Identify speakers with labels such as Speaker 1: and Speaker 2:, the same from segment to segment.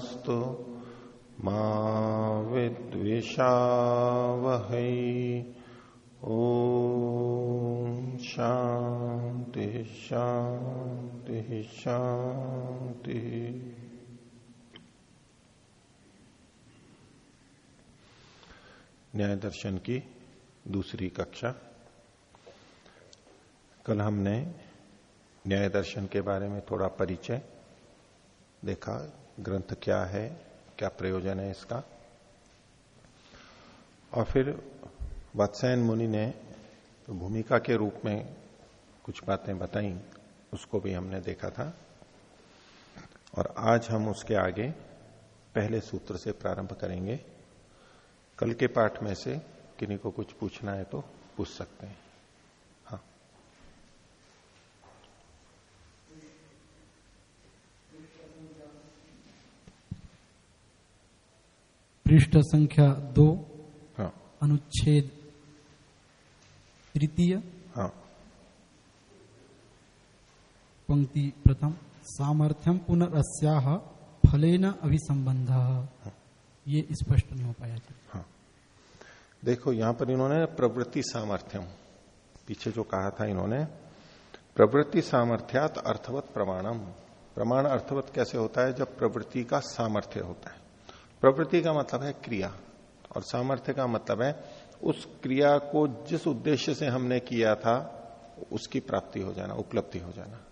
Speaker 1: तेजस्विनावधीतमस्तु मा विद्विषावहै। ओ शांति शांति शांति न्याय दर्शन की दूसरी कक्षा। कल हमने न्याय दर्शन के बारे में थोड़ा परिचय देखा। ग्रंथ क्या है, क्या प्रयोजन है इसका? और फिर वत्सायन मुनि ने भूमिका के रूप में कुछ बातें बताई, उसको भी हमने देखा था। और आज हम उसके आगे पहले सूत्र से प्रारंभ करेंगे। कल के पाठ में से किन्हीं को कुछ पूछना है तो पूछ सकते हैं। हाँ
Speaker 2: पृष्ठ संख्या दो
Speaker 1: हाँ।
Speaker 2: अनुच्छेद तृतीय
Speaker 1: हाँ।
Speaker 2: पंक्ति प्रथम सामर्थ्यम पुनरस्याह फलेन अभिसंबंध ये स्पष्ट नहीं हो पाया
Speaker 1: हाँ। देखो यहाँ पर इन्होंने प्रवृत्ति सामर्थ्यम पीछे जो कहा था इन्होंने प्रवृत्ति सामर्थ्यात अर्थवत प्रमाणम। प्रमाण अर्थवत कैसे होता है? जब प्रवृत्ति का सामर्थ्य होता है। प्रवृत्ति का मतलब है क्रिया और सामर्थ्य का मतलब है उस क्रिया को जिस उद्देश्य से हमने किया था, उसकी प्राप्ति हो जाना, उपलब्धि हो जाना।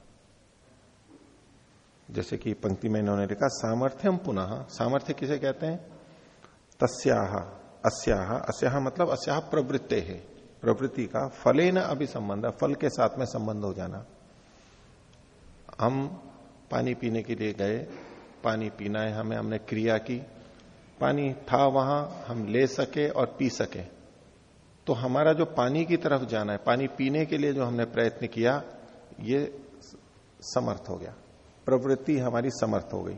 Speaker 1: जैसे कि पंक्ति में इन्होंने लिखा, सामर्थ्यम पुनः। सामर्थ्य किसे कहते हैं? तस्याह अस्याह अस्याह मतलब अस्याह प्रवृत्ते है। प्रवृत्ति का फले न अभी संबंध फल के साथ में संबंध हो जाना। हम पानी पीने के लिए गए, पानी पीना है हमें, हमने क्रिया की। पानी था वहाँ, हम ले सके और पी सके। तो हमारा जो पानी की तरफ़ जाना है, पानी पीने के लिए जो हमने प्रयत्न किया, ये समर्थ हो गया। प्रवृत्ति हमारी समर्थ हो गई।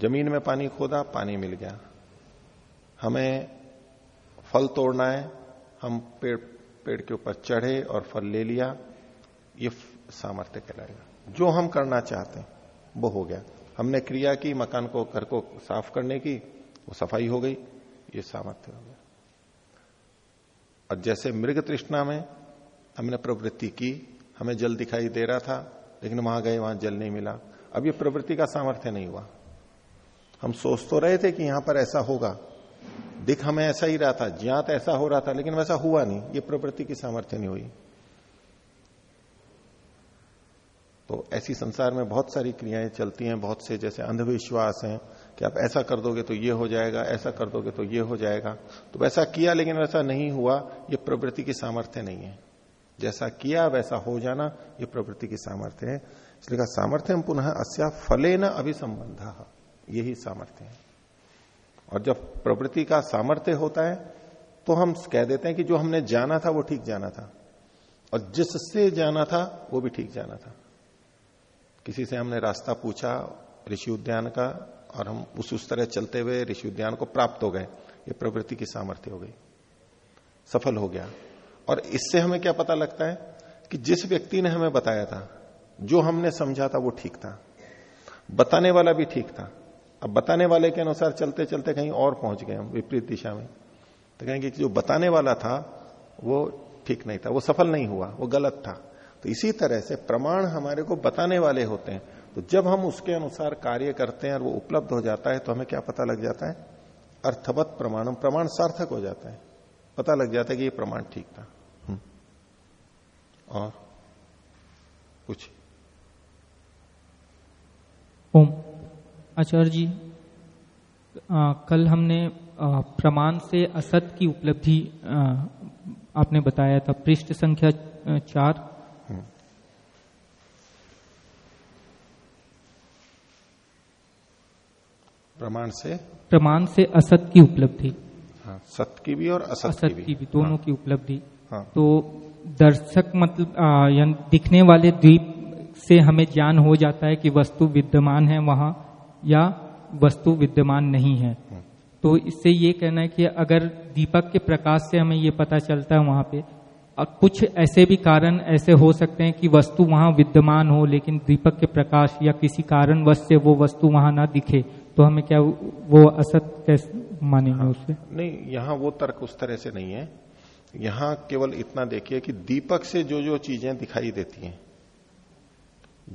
Speaker 1: ज़मीन में पानी खोदा, पानी मिल गया। हमें फल तोड़ना है, हम पेड़ पेड़ के ऊपर चढ़े और फल ले लिया, ये सामर्थ्य कहलाएगा। जो हम करना चाहते हैं, वो हो गया। हमने क्रिया की, मकान को, घर को साफ़ करने की, वो सफ़ाई हो गई, ये सामर्थ्य हो गया। और जैसे मृग तृष्णा में हमने प्रवृत्ति की, हमें जल दिखाई दे रहा था, लेकिन वहाँ गए, वहाँ जल नहीं मिला। अब ये प्रवृत्ति का सामर्थ्य नहीं हुआ। हम सोच तो रहे थे कि यहाँ पर ऐसा होगा। दिख हमें ऐसा ही रहा था, ज्ञात ऐसा हो रहा था, लेकिन वैसा हुआ नहीं। ये प्रवृत्ति की सामर्थ्य नहीं हुई। तो ऐसी संसार में बहुत सारी क्रियाएँ चलती हैं, बहुत से जैसे अंधविश्वास हैं कि आप ऐसा कर दोगे तो ये हो जाएगा, ऐसा कर दोगे तो ये हो जाएगा। तो वैसा किया लेकिन वैसा नहीं हुआ, ये प्रवृत्ति की सामर्थ्य नहीं है। जैसा किया वैसा हो जाना, ये प्रवृत्ति की सामर्थ्य है। इसलिए कहा, सामर्थ्य हम पुनः अस्या फले न अभिसंबंध, यही सामर्थ्य है। और जब प्रवृत्ति का सामर्थ्य होता है तो हम कह देते हैं कि जो हमने जाना था, वो ठीक जाना था। और जिससे जाना था, वो भी ठीक जाना था। किसी से हमने रास्ता पूछा ऋषि उद्यान का और हम उस उस तरह चलते हुए ऋषि उद्यान को प्राप्त हो गए। ये प्रवृत्ति की सामर्थ्य हो गई। सफल हो गया। और इससे हमें क्या पता लगता है कि जिस व्यक्ति ने हमें बताया था, जो हमने समझा था वो ठीक था। बताने वाला भी ठीक था। अब बताने वाले के अनुसार चलते चलते कहीं और पहुँच गए हम विपरीत दिशा में। तो कहेंगे कि जो बताने वाला था वो ठीक नहीं था, वो सफल नहीं हुआ, वो गलत था। तो इसी तरह से प्रमाण हमारे को बताने वाले होते हैं। तो जब हम उसके अनुसार कार्य करते हैं और वो उपलब्ध हो जाता है तो हमें क्या पता लग जाता है? अर्थवत प्रमाणम प्रमाण सार्थक हो जाता है। पता लग जाता है कि ये प्रमाण ठीक था। और? कुछ?
Speaker 3: ओम। आचार्य जी आ, कल हमने प्रमाण से असत की उपलब्धि आपने बताया था। पृष्ठ संख्या चार।
Speaker 1: प्रमाण से?
Speaker 3: प्रमाण से असत की उपलब्धि।
Speaker 1: हाँ सत की भी और असत,
Speaker 3: असत
Speaker 1: की भी,
Speaker 3: की भी दोनों की उपलब्धि।
Speaker 1: हाँ।
Speaker 3: तो दर्शक मतलब यानी दिखने वाले द्वीप से हमें ज्ञान हो जाता है कि वस्तु विद्यमान है वहाँ या वस्तु विद्यमान नहीं है। तो इससे ये कहना है कि अगर दीपक के प्रकाश से हमें ये पता चलता है वहाँ पे अ, कुछ ऐसे भी कारण ऐसे हो सकते हैं कि वस्तु वहाँ विद्यमान हो लेकिन दीपक के प्रकाश या किसी कारणवश से वो वस्तु वहाँ ना दिखे तो हमें क्या वो असत कैसे मानेंगे उससे
Speaker 1: नहीं यहाँ वो तर्क उस तरह से नहीं है। यहाँ केवल इतना देखिए कि दीपक से जो जो चीज़ें दिखाई देती हैं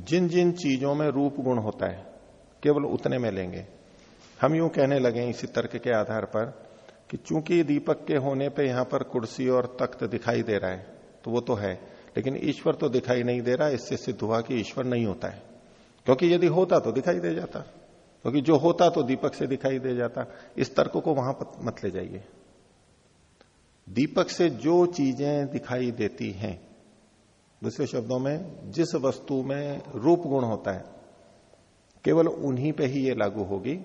Speaker 1: जिन जिन चीज़ों में रूप गुण होता है केवल उतने में लेंगे। हम यूँ कहने लगे इसी तर्क के आधार पर कि चूँकि दीपक के होने पे यहाँ पर कुर्सी और तख्त दिखाई दे रहा है तो वो तो है, लेकिन ईश्वर तो दिखाई नहीं दे रहा, इससे सिद्ध हुआ कि ईश्वर नहीं होता है। क्योंकि यदि होता तो दिखाई दे जाता, क्योंकि जो होता तो दीपक से दिखाई दे जाता। इस तर्क को वहाँ पर मत ले जाइए। दीपक से जो चीज़ें दिखाई देती हैं, दूसरे शब्दों में, जिस वस्तु में रूप गुण होता है, केवल उन्हीं पे ही ये लागू होगी।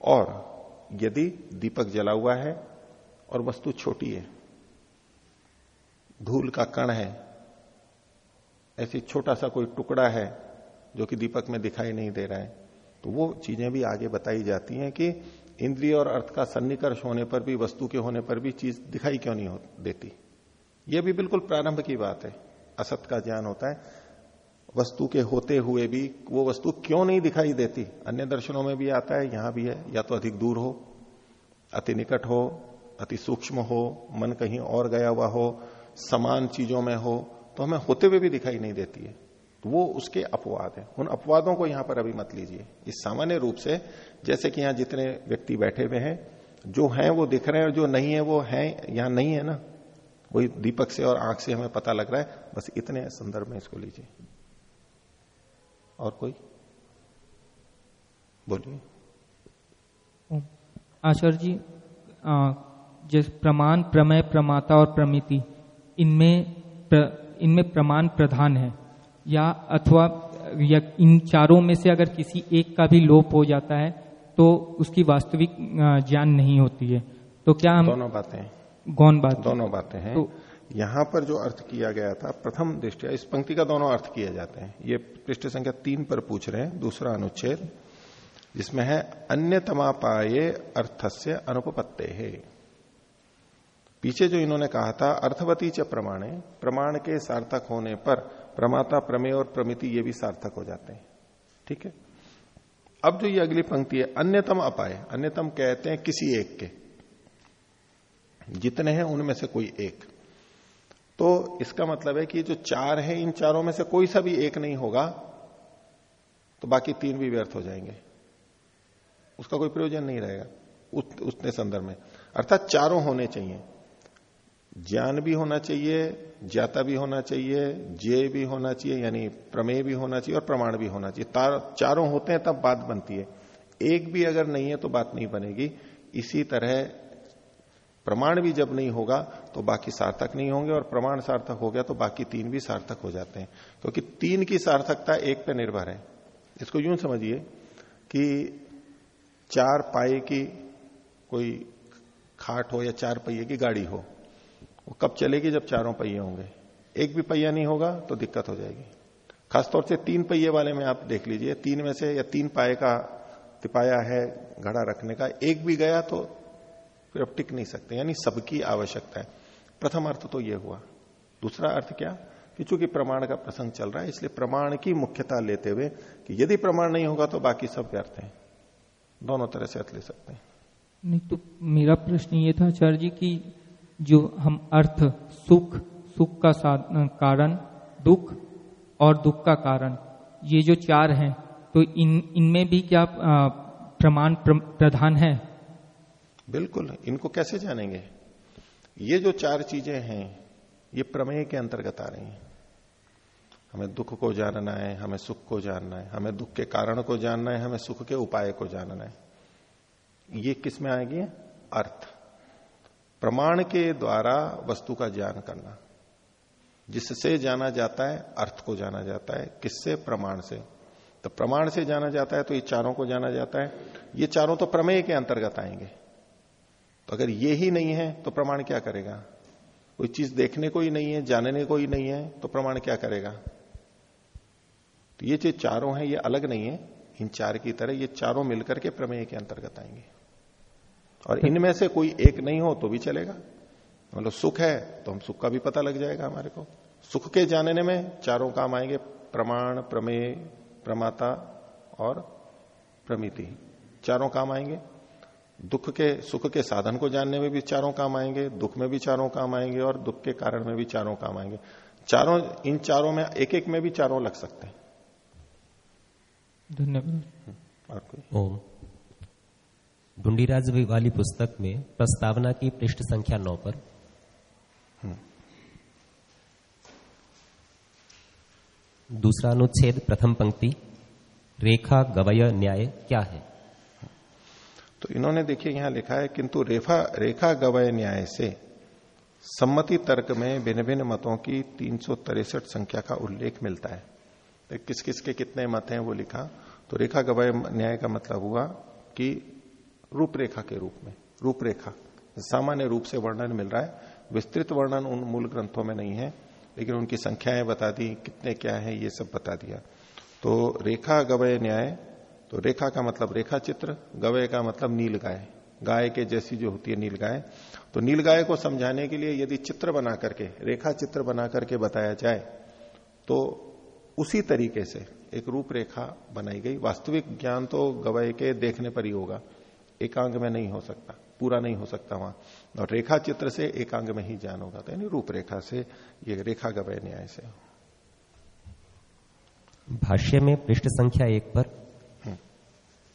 Speaker 1: और यदि दीपक जला हुआ है और वस्तु छोटी है। धूल का कण है। ऐसी छोटा सा कोई टुकड़ा है जो कि दीपक में दिखाई नहीं दे रहा है। तो वो चीज़ें भी आगे बताई जाती हैं कि इंद्रिय और अर्थ का सन्निकर्ष होने पर भी, वस्तु के होने पर भी चीज़ दिखाई क्यों नहीं देती। यह भी बिल्कुल प्रारंभ की बात है। असत का ज्ञान होता है। वस्तु के होते हुए भी वो वस्तु क्यों नहीं दिखाई देती? अन्य दर्शनों में भी आता है, यहाँ भी है। या तो अधिक दूर हो, अति निकट हो अति सूक्ष्म हो मन कहीं और गया हुआ हो समान चीज़ों में हो तो हमें होते हुए भी दिखाई नहीं देती है। तो वो उसके अपवाद है। उन अपवादों को यहाँ पर अभी मत लीजिए। इस सामान्य रूप से जैसे कि यहाँ जितने व्यक्ति बैठे हुए हैं जो हैं वो दिख रहे हैं और जो नहीं है वो है यहाँ नहीं है ना? वही दीपक से और आँख से हमें पता लग रहा है। बस इतने संदर्भ में इसको लीजिए। और कोई? बोलिए।
Speaker 3: आचार्य जी आ, जिस प्रमाण प्रमेय प्रमाता और प्रमिति इनमें प्र, इनमें प्रमाण प्रधान है। या अथवा या इन चारों में से अगर किसी एक का भी लोप हो जाता है तो उसकी वास्तविक ज्ञान नहीं होती है। तो क्या हम
Speaker 1: दोनों बातें
Speaker 3: गौन बात
Speaker 1: दोनों बातें हैं। तो, यहाँ पर जो अर्थ किया गया था प्रथम दृष्टिया इस पंक्ति का दोनों अर्थ किए जाते हैं। ये पृष्ठ संख्या तीन पर पूछ रहे हैं दूसरा अनुच्छेद जिसमें है अन्य तमापाये अर्थस्य अनुपत्ते है पीछे जो इन्होंने कहा था, अर्थवती च प्रमाणे, प्रमाण के सार्थक होने पर प्रमाता प्रमेय और प्रमिति ये भी सार्थक हो जाते हैं। ठीक है? अब जो ये अगली पंक्ति है, अन्यतम अपाय, अन्यतम कहते हैं किसी एक के। जितने हैं उनमें से कोई एक। तो इसका मतलब है कि जो चार है, इन चारों में से कोई सा भी एक नहीं होगा तो बाकी तीन भी व्यर्थ हो जाएँगे। उसका कोई प्रयोजन नहीं रहेगा उतने संदर्भ में। अर्थात चारों होने चाहिए। ज्ञान भी होना चाहिए, ज्ञाता भी होना चाहिए जे भी होना चाहिए, यानी प्रमेय भी होना चाहिए और प्रमाण भी होना चाहिए। चारों होते हैं तब बात बनती है। एक भी अगर नहीं है तो बात नहीं बनेगी। इसी तरह प्रमाण भी जब नहीं होगा तो बाकी सार्थक नहीं होंगे और प्रमाण सार्थक हो गया तो बाकी तीन भी सार्थक हो जाते हैं। क्योंकि तीन की सार्थकता एक पे निर्भर है। इसको यूँ समझिए कि चार पाए की कोई खाट हो या चार पहिए की गाड़ी हो वो कब चलेगी जब चारों पहिए होंगे? एक भी पहिया नहीं होगा तो दिक्कत हो जाएगी। खासतौर से तीन पहिए वाले में आप देख लीजिए, तीन में से या तीन पाए का तिपाया है घड़ा रखने का, एक भी गया तो फिर अब टिक नहीं सकते, यानी सबकी आवश्यकता है। प्रथम अर्थ तो यह हुआ। दूसरा अर्थ क्या? कि चूँकि प्रमाण का प्रसंग चल रहा है, इसलिए प्रमाण की मुख्यता लेते हुए कि यदि प्रमाण नहीं होगा तो बाकी सब व्यर्थ है। दोनों तरह से अर्थ ले सकते हैं।
Speaker 3: नहीं तो मेरा प्रश्न ये था आचार्य जी की जो हम अर्थ, सुख सुख का कारण, दुख और दुख का कारण। ये जो चार हैं तो इन, इनमें भी क्या प्रमाण प्रधान है?
Speaker 1: बिल्कुल, इनको कैसे जानेंगे? ये जो चार चीज़ें हैं, ये प्रमेय के अंतर्गत आ रही हैं। हमें दुख को जानना है, हमें सुख को जानना है, हमें दुख के कारण को जानना है, हमें सुख के उपाय को जानना है। ये किसमें आएगी? अर्थ। प्रमाण के द्वारा वस्तु का ज्ञान करना। जिससे जाना जाता है, अर्थ को जाना जाता है, किससे? प्रमाण से। तो प्रमाण से जाना जाता है तो ये चारों को जाना जाता है। ये चारों तो प्रमेय के अंतर्गत आएँगे। तो अगर ये ही नहीं है तो प्रमाण क्या करेगा? कोई चीज़ देखने को ही नहीं है, जानने को ही नहीं है तो प्रमाण क्या करेगा? तो ये जो चारों हैं, ये अलग नहीं है। इन चार की तरह ये चारों मिलकर के प्रमेय के अंतर्गत आएँगे। और इनमें से कोई एक नहीं हो तो भी चलेगा। मतलब सुख है तो हम सुख का भी पता लग जाएगा हमारे को। सुख के जानने में चारों काम आएँगे प्रमाण प्रमेय प्रमाता और प्रमिति। चारों काम आएँगे। दुख के सुख के साधन को जानने में भी चारों काम आएँगे दुख में भी चारों काम आएँगे और दुख के कारण में भी चारों काम आएँगे। चारों इन चारों में एक एक में भी चारों लग सकते हैं।
Speaker 3: धन्यवाद।
Speaker 1: और कोई?
Speaker 4: ढूंढीराज वाली पुस्तक में प्रस्तावना की पृष्ठ संख्या नौ पर। दूसरा अनुच्छेद प्रथम पंक्ति रेखा गवय न्याय क्या है?
Speaker 1: तो इन्होंने देखिए यहाँ लिखा है किंतु रेखा रेखा गवय न्याय से सम्मति तर्क में भिन्न भिन्न मतों की तीन संख्या का उल्लेख मिलता है। तो किस किस के कितने मत हैं वो लिखा। तो रेखा गवय न्याय का मतलब हुआ कि रूपरेखा के रूप में, रूपरेखा, सामान्य रूप से वर्णन मिल रहा है। विस्तृत वर्णन उन मूल ग्रंथों में नहीं है, लेकिन उनकी संख्याएँ बता दी, कितने क्या है, ये सब बता दिया। तो रेखा, गवय, न्याय तो रेखा का मतलब रेखा चित्र गवय का मतलब नील गाय गाय के जैसी जो होती है नील गाय तो नील गाय को समझाने के लिए यदि चित्र बना करके रेखा चित्र बना करके बताया जाए तो उसी तरीके से एक रूपरेखा बनाई गई। वास्तविक ज्ञान तो गवय के देखने पर ही होगा। एकांग में नहीं हो सकता पूरा नहीं हो सकता वहाँ। और रेखा चित्र से एकांग में ही ज्ञान होगा तो यानी रूपरेखा से ये रेखा गवय न्याय से।
Speaker 4: भाष्य में पृष्ठ संख्या एक पर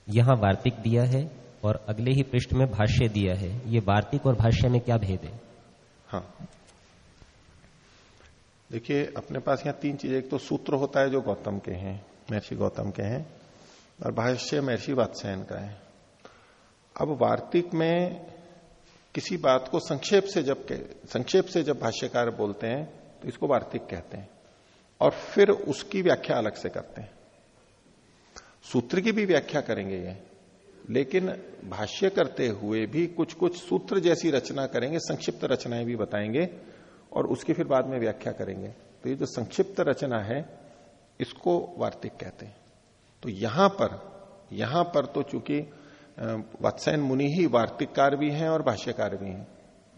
Speaker 4: यहाँ वार्तिक दिया है और अगले ही पृष्ठ में भाष्य दिया है। ये वार्तिक और भाष्य में क्या भेद है?
Speaker 1: हाँ। देखिए अपने पास यहाँ तीन चीज़ें एक तो सूत्र होता है जो गौतम के हैं महर्षि गौतम के हैं और भाष्य महर्षि वात्सायन का है। अब वार्तिक में किसी बात को संक्षेप से जब संक्षेप से जब भाष्यकार बोलते हैं तो इसको वार्तिक कहते हैं। और फिर उसकी व्याख्या अलग से करते हैं। सूत्र की भी व्याख्या करेंगे ये, लेकिन भाष्य करते हुए भी कुछ कुछ सूत्र जैसी रचना करेंगे, संक्षिप्त रचनाएँ भी बताएँगे, और उसकी फिर बाद में व्याख्या करेंगे। तो ये जो संक्षिप्त रचना है, इसको वार्तिक कहते हैं। तो यहाँ पर यहाँ पर तो चूँकि वत्सैन मुनि ही वार्तिककार भी हैं और भाष्यकार भी हैं।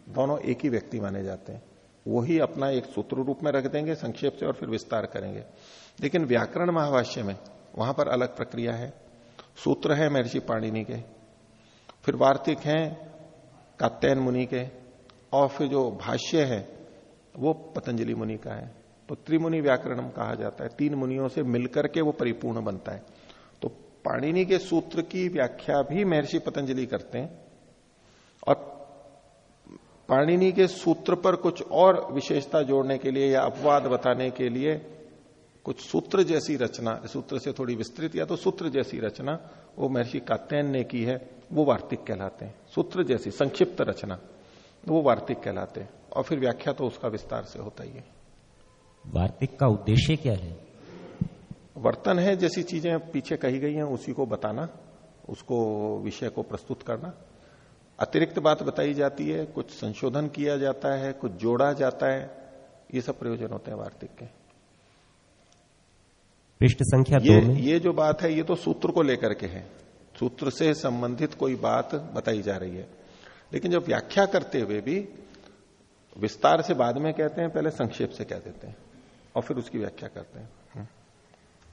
Speaker 1: दोनों एक ही व्यक्ति माने जाते हैं। वो ही अपना एक सूत्र रूप में रख देंगे, संक्षेप से और फिर विस्तार करेंगे। लेकिन व्याकरण महाभाष्य में वहाँ पर अलग प्रक्रिया है। सूत्र है महर्षि पाणिनि के, फिर वार्तिक हैं कात्यायन मुनि के, और फिर जो भाष्य है, वो पतंजलि मुनि का है। तो त्रिमुनि व्याकरणम कहा जाता है। तीन मुनियों से मिलकर के वो परिपूर्ण बनता है। पाणिनि के सूत्र की व्याख्या भी महर्षि पतंजलि करते हैं। और पाणिनि के सूत्र पर कुछ और विशेषता जोड़ने के लिए या अपवाद बताने के लिए कुछ सूत्र जैसी रचना, सूत्र से थोड़ी विस्तृत या तो सूत्र जैसी रचना वो महर्षि कात्यायन ने की है, वो वार्तिक कहलाते हैं। सूत्र जैसी, संक्षिप्त रचना, वो वार्तिक कहलाते हैं। और फिर व्याख्या तो उसका विस्तार से होता ही है।
Speaker 4: वार्तिक का उद्देश्य क्या है?
Speaker 1: वर्तन है जैसी चीज़ें पीछे कही गई हैं उसी को बताना उसको विषय को प्रस्तुत करना। अतिरिक्त बात बताई जाती है कुछ संशोधन किया जाता है कुछ जोड़ा जाता है ये सब प्रयोजन होते हैं वार्तिक के।
Speaker 4: पृष्ठ संख्या
Speaker 1: ये
Speaker 4: दो में।
Speaker 1: ये जो बात है ये तो सूत्र को लेकर के है। सूत्र से संबंधित कोई बात बताई जा रही है। लेकिन जब व्याख्या करते हुए भी विस्तार से बाद में कहते हैं पहले संक्षेप से कह देते हैं और फिर उसकी व्याख्या करते हैं।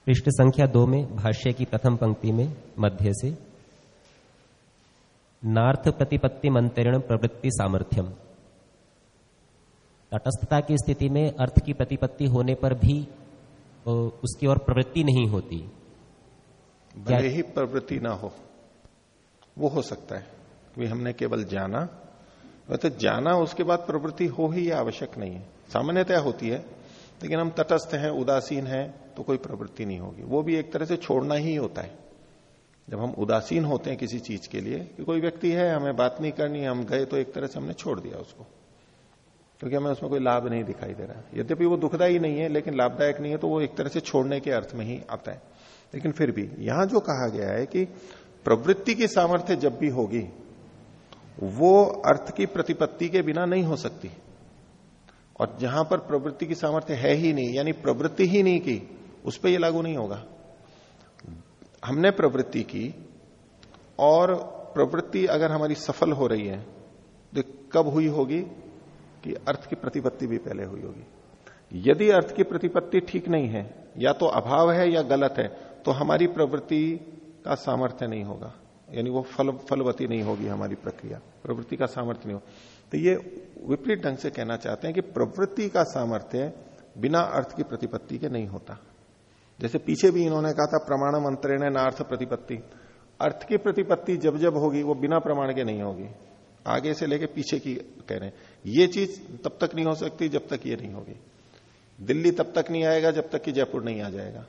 Speaker 4: पृष्ठ संख्या दो में, भाष्य की प्रथम पंक्ति में, मध्य से। नार्थ प्रतिपत्ति मंत्रण प्रवृत्ति सामर्थ्यम। तटस्थता की स्थिति में अर्थ की प्रतिपत्ति होने पर भी उसकी ओर प्रवृत्ति नहीं होती।
Speaker 1: भले ही प्रवृत्ति ना हो, वो हो सकता है कि हमने केवल जाना। तो जाना उसके बाद प्रवृत्ति हो ही आवश्यक नहीं है। सामान्यतया होती है लेकिन हम तटस्थ हैं, उदासीन हैं तो कोई प्रवृत्ति नहीं होगी। वो भी एक तरह से छोड़ना ही होता है। जब हम उदासीन होते हैं किसी चीज़ के लिए कि कोई व्यक्ति है, हमें बात नहीं करनी, हम गए तो एक तरह से हमने छोड़ दिया उसको। क्योंकि हमें उसमें कोई लाभ नहीं दिखाई दे रहा। यद्यपि वो दुखदायी नहीं है, लेकिन लाभदायक नहीं है तो वो एक तरह से छोड़ने के अर्थ में ही आता है। लेकिन फिर भी यहाँ जो कहा गया है कि प्रवृत्ति की सामर्थ्य जब भी होगी, वो अर्थ की प्रतिपत्ति के बिना नहीं हो सकती। और जहाँ पर प्रवृत्ति की सामर्थ्य है ही नहीं, यानी प्रवृत्ति ही नहीं की, उस पर यह लागू नहीं होगा। हमने प्रवृत्ति की, और प्रवृत्ति अगर हमारी सफल हो रही है तो कब हुई होगी कि अर्थ की प्रतिपत्ति भी पहले हुई होगी। यदि अर्थ की प्रतिपत्ति ठीक नहीं है, या तो अभाव है या गलत है तो हमारी प्रवृत्ति का सामर्थ्य नहीं होगा। यानी वो फल, फलवती नहीं होगी हमारी प्रक्रिया। प्रवृत्ति का सामर्थ्य नहीं हो तो ये विपरीत ढंग से कहना चाहते हैं कि प्रवृत्ति का सामर्थ्य बिना अर्थ की प्रतिपत्ति के नहीं होता। जैसे पीछे भी इन्होंने कहा था, प्रमाण मंत्रेण नार्थ प्रतिपत्ति। अर्थ की प्रतिपत्ति जब जब होगी, वो बिना प्रमाण के नहीं होगी। आगे से लेके पीछे की कह रहे हैं। ये चीज़ तब तक नहीं हो सकती, जब तक ये नहीं होगी। दिल्ली तब तक नहीं आएगा, जब तक कि जयपुर नहीं आ जाएगा।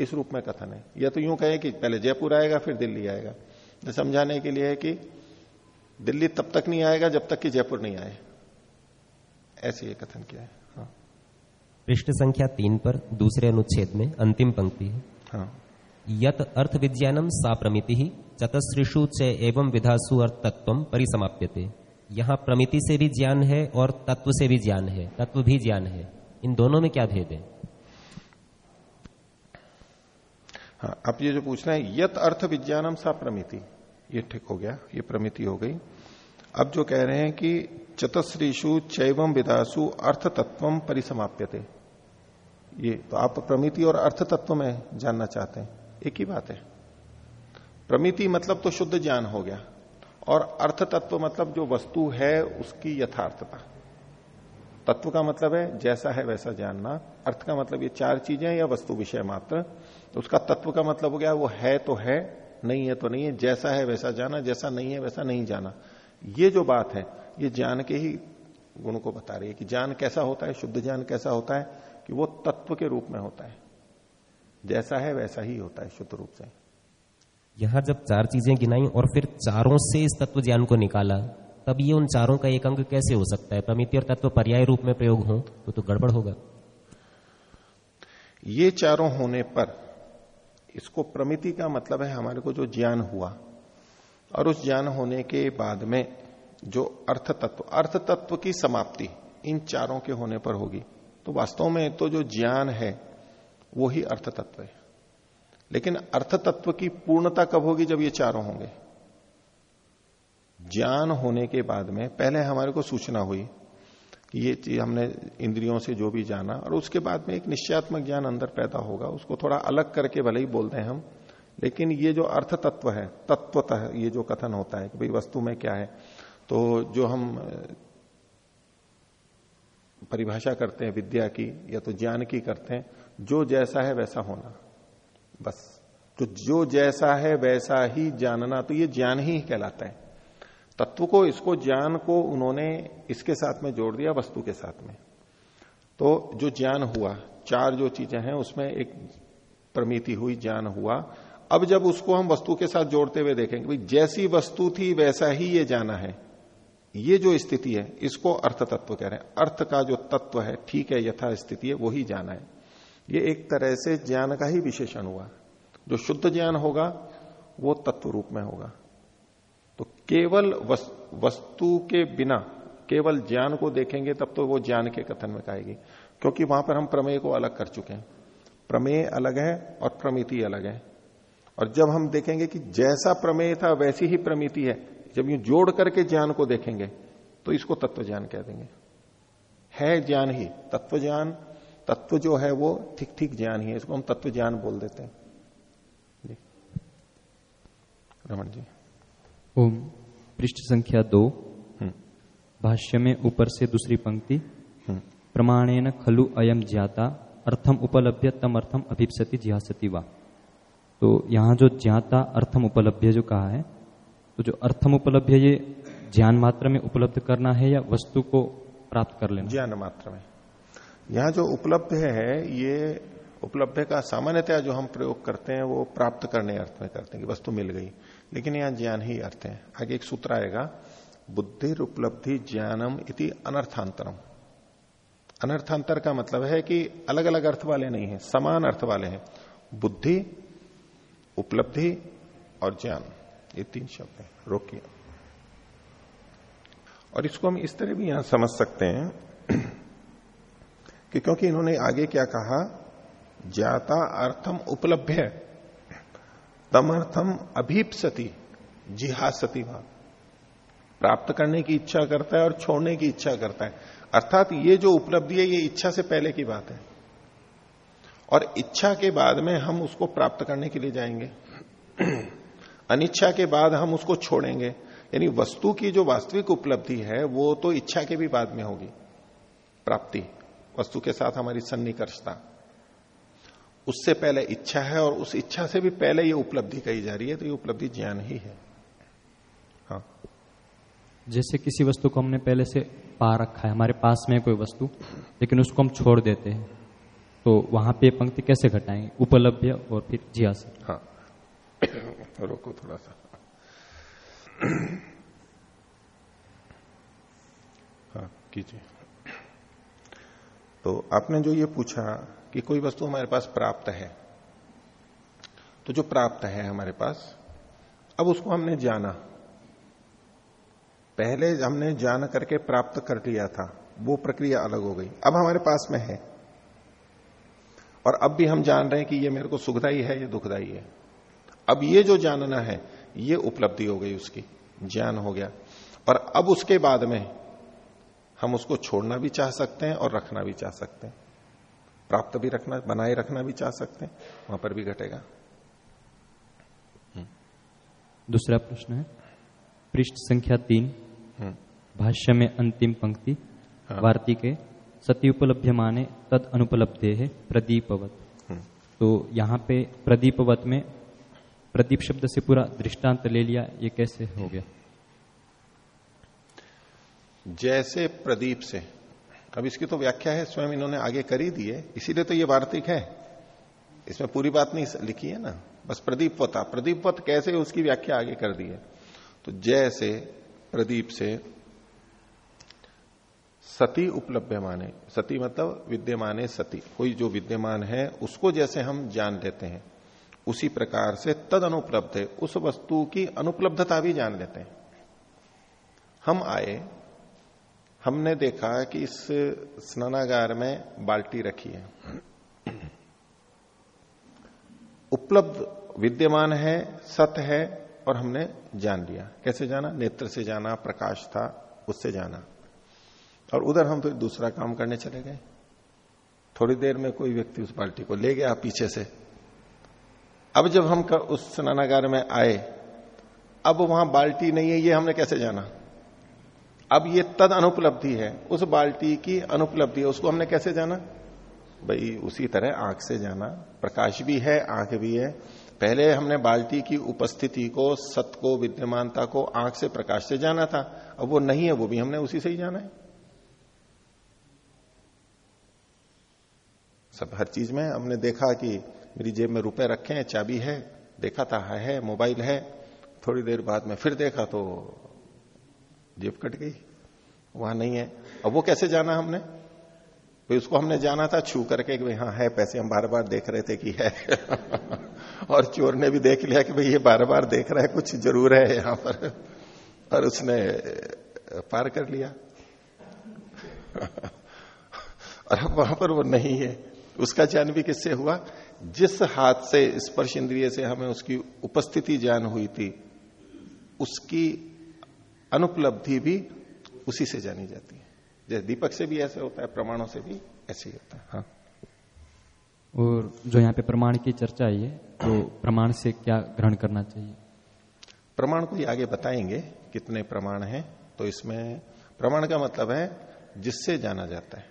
Speaker 1: इस रूप में कथन है। या तो यूँ कहे कि पहले जयपुर आएगा, फिर दिल्ली आएगा। तो समझाने के लिए है कि दिल्ली तब तक नहीं आएगा जब तक कि जयपुर नहीं आए। ऐसे ये कथन किया है। हाँ।
Speaker 4: पृष्ठ संख्या तीन पर दूसरे अनुच्छेद में अंतिम पंक्ति है।
Speaker 1: हाँ।
Speaker 4: यत अर्थ विज्ञानम सा प्रमिति ही चतस्त्रिषु च एवं विधासु अर्थ तत्व परिसमाप्यते। यहाँ प्रमिति से भी ज्ञान है और तत्व से भी ज्ञान है। तत्व भी ज्ञान है। इन दोनों में क्या भेद है?
Speaker 1: हाँ आप ये जो पूछना है यत अर्थ विज्ञानम सा प्रमिति ये ठीक हो गया, ये प्रमिति हो गई। अब जो कह रहे हैं कि चतश्रीषु चैवम विदासु अर्थ तत्व परिसमाप्यते। ये तो आप प्रमिति और अर्थ तत्व में जानना चाहते हैं, एक ही बात है। प्रमिति मतलब तो शुद्ध ज्ञान हो गया, और अर्थ तत्व मतलब जो वस्तु है उसकी यथार्थता। तत्व का मतलब है जैसा है वैसा जानना, अर्थ का मतलब ये चार चीज़ें या वस्तु विषय मात्र तो उसका तत्व का मतलब हो गया वो है तो है नहीं है तो नहीं है जैसा है वैसा जाना जैसा नहीं है वैसा नहीं जाना। ये जो बात है ये ज्ञान के ही गुण को बता रही है कि ज्ञान कैसा होता है शुद्ध ज्ञान कैसा होता है कि वो तत्व के रूप में होता है। जैसा है वैसा ही होता है शुद्ध रूप से।
Speaker 4: यहाँ जब चार चीज़ें गिनाई और फिर चारों से इस तत्व ज्ञान को निकाला तब ये उन चारों का एक अंग कैसे हो सकता है? प्रमिति और तत्व पर्याय रूप में प्रयोग हो तो, तो गड़बड़ होगा।
Speaker 1: ये चारों होने पर इसको प्रमिति का मतलब है हमारे को जो ज्ञान हुआ। और उस ज्ञान होने के बाद में जो अर्थ तत्व अर्थ तत्व की समाप्ति इन चारों के होने पर होगी। तो वास्तव में तो जो ज्ञान है, वो ही अर्थ तत्व है। लेकिन अर्थ तत्व की पूर्णता कब होगी जब ये चारों होंगे? ज्ञान होने के बाद में, पहले हमारे को सूचना हुई। ये चीज़ हमने इंद्रियों से जो भी जाना, और उसके बाद में एक निश्चयात्मक ज्ञान अंदर पैदा होगा, उसको थोड़ा अलग करके भले ही बोलते हैं हम, लेकिन ये जो अर्थ तत्व है, तत्वतः ये जो कथन होता है कि भाई वस्तु में क्या है तो जो हम परिभाषा करते हैं, विद्या की, या तो ज्ञान की करते हैं, जो जैसा है वैसा होना, बस। तो जो जैसा है वैसा ही जानना तो ये ज्ञान ही कहलाता है। तत्व को, इसको ज्ञान को उन्होंने इसके साथ में जोड़ दिया, वस्तु के साथ में। तो जो ज्ञान हुआ, चार जो चीज़ें हैं, उसमें एक प्रमिति हुई, ज्ञान हुआ। अब जब उसको हम वस्तु के साथ जोड़ते हुए देखेंगे, भाई, जैसी वस्तु थी, वैसा ही ये जाना है। ये जो स्थिति है, इसको अर्थ तत्व कह रहे हैं। अर्थ का जो तत्व है, ठीक है यथा स्थिति है, वही जाना है। ये एक तरह से ज्ञान का ही विशेषण हुआ। जो शुद्ध ज्ञान होगा, वो तत्व रूप में होगा। केवल वस्तु के बिना, केवल ज्ञान को देखेंगे तब तो वो ज्ञान के कथन में कहेगी। क्योंकि वहाँ पर हम प्रमेय को अलग कर चुके हैं। प्रमेय अलग है और प्रमिति अलग है। और जब हम देखेंगे कि जैसा प्रमेय था, वैसी ही प्रमिति है। जब यू जोड़ करके ज्ञान को देखेंगे तो इसको तत्व ज्ञान कह देंगे। है ज्ञान ही, तत्व ज्ञान, तत्व जो है वो ठीक ठीक ज्ञान ही है। इसको हम तत्व ज्ञान बोल देते हैं। रमन जी।
Speaker 5: ओम पृष्ठ संख्या दो। भाष्य में ऊपर से दूसरी पंक्ति प्रमाणेन खलु अयम ज्ञाता अर्थम उपलब्ध तम अर्थम अभिपसति जिहासति वा। तो यहाँ जो ज्ञाता अर्थम उपलब्ध जो कहा है तो जो अर्थम उपलब्ध ये ज्ञान मात्र में उपलब्ध करना है या वस्तु को प्राप्त कर लेना?
Speaker 1: ज्ञान मात्र में। यहाँ जो उपलब्ध है ये उपलब्ध का सामान्यतया जो हम प्रयोग करते हैं वो प्राप्त करने अर्थ में करते हैं कि वस्तु मिल गई। लेकिन यहाँ ज्ञान ही अर्थ है। आगे एक सूत्र आएगा, बुद्धि उपलब्धि ज्ञानम इति अनर्थांतरम। अनर्थांतर का मतलब है कि अलग अलग अर्थ वाले नहीं है, समान अर्थ वाले हैं। बुद्धि, उपलब्धि और ज्ञान, ये तीन शब्द हैं। रोकिए। और इसको हम इस तरह भी यहाँ समझ सकते हैं कि क्योंकि इन्होंने आगे क्या कहा, ज्ञाता अर्थम उपलब्ध तमर्थम अभीपसती, जिहासती वहाँ प्राप्त करने की इच्छा करता है और छोड़ने की इच्छा करता है। अर्थात ये जो उपलब्धि है, ये इच्छा से पहले की बात है। और इच्छा के बाद में हम उसको प्राप्त करने के लिए जाएँगे। अनिच्छा के बाद हम उसको छोड़ेंगे। यानी वस्तु की जो वास्तविक उपलब्धि है, वो तो इच्छा के भी बाद में होगी। प्राप्ति, वस्तु के साथ हमारी सन्निकर्षता। उससे पहले इच्छा है और उस इच्छा से भी पहले ये उपलब्धि कही जा रही है तो ये उपलब्धि ज्ञान ही है। हाँ।
Speaker 5: जैसे किसी वस्तु को हमने पहले से पा रखा है हमारे पास में कोई वस्तु लेकिन उसको हम छोड़ देते हैं तो वहाँ पे पंक्ति कैसे घटाएँगे उपलब्ध और फिर जियास
Speaker 1: हाँ। रोको थोड़ा सा। हाँ कीजिए। तो आपने जो ये पूछा कि कोई वस्तु हमारे पास प्राप्त है। तो जो प्राप्त है हमारे पास, अब उसको हमने जाना। पहले हमने जान करके प्राप्त कर लिया था, वो प्रक्रिया अलग हो गई। अब हमारे पास में है। और अब भी हम जान रहे हैं कि ये मेरे को सुखदाई है, ये दुखदाई है। अब ये जो जानना है, ये उपलब्धि हो गई उसकी, ज्ञान हो गया। और अब उसके बाद में हम उसको छोड़ना भी चाह सकते हैं और रखना भी चाह सकते हैं। प्राप्त भी रखना बनाए रखना भी चाह सकते हैं वहाँ पर भी घटेगा
Speaker 5: हम्म। दूसरा प्रश्न है पृष्ठ संख्या तीन हम्म। भाष्य में अंतिम पंक्ति हाँ। वार्ती के सती उपलब्ध माने तद अनुपलब्धे है प्रदीपवत हम्म। तो यहाँ पे प्रदीपवत में प्रदीप शब्द से पूरा दृष्टांत ले लिया ये कैसे हो गया
Speaker 1: जैसे प्रदीप से अब इसकी तो व्याख्या है, स्वयं इन्होंने आगे कर ही दी है इसीलिए तो ये वार्तिक है। इसमें पूरी बात नहीं लिखी है ना। बस प्रदीपवता प्रदीपवत कैसे उसकी व्याख्या आगे कर दी है? तो जैसे प्रदीप से, सती उपलब्ध माने सती मतलब विद्यमाने सती। कोई जो विद्यमान है, उसको जैसे हम जान लेते हैं, उसी प्रकार से तद अनुपलब्ध उस वस्तु की अनुपलब्धता भी जान लेते हैं। हम आए हमने देखा कि इस स्नानागार में बाल्टी रखी है। उपलब्ध, विद्यमान है सत है, और हमने जान लिया। कैसे जाना? नेत्र से जाना, प्रकाश था, उससे जाना। और उधर हम फिर दूसरा काम करने चले गए। थोड़ी देर में कोई व्यक्ति उस बाल्टी को ले गया पीछे से। अब जब हम उस स्नानागार में आए, अब वहाँ बाल्टी नहीं है, ये हमने कैसे जाना? अब ये तद अनुपलब्धि है, उस बाल्टी की अनुपलब्धि है, उसको हमने कैसे जाना? भाई, उसी तरह आँख से जाना। प्रकाश भी है, आँख भी है। पहले हमने बाल्टी की उपस्थिति को, सत को, विद्यमानता को आँख से, प्रकाश से जाना था। अब वो नहीं है, वो भी हमने उसी से ही जाना है। सब हर चीज़ में हमने देखा कि मेरी जेब में रुपए रखे हैं, चाबी है, देखा था, है, मोबाइल है। थोड़ी देर बाद में फिर देखा तो जेब कट गई, वहाँ नहीं है। अब वो कैसे जाना हमने? भाई उसको हमने जाना था छू करके कि भाई हाँ है पैसे, हम बार बार देख रहे थे कि है। और चोर ने भी देख लिया कि भाई ये बार बार देख रहा है, कुछ ज़रूर है यहाँ पर। और उसने पार कर लिया। और अब वहाँ पर वो नहीं है। उसका ज्ञान भी किससे हुआ? जिस हाथ से, स्पर्श इंद्रिय से हमें उसकी उपस्थिति ज्ञान हुई थी, उसकी अनुपलब्धि भी उसी से जानी जाती है। जैसे दीपक से भी ऐसे होता है प्रमाणों से भी ऐसे ही होता है। हाँ।
Speaker 5: और जो यहाँ पे प्रमाण की चर्चा आई है तो प्रमाण से क्या ग्रहण करना चाहिए?
Speaker 1: प्रमाण को ही आगे बताएँगे कितने प्रमाण हैं। तो इसमें प्रमाण का मतलब है जिससे जाना जाता है।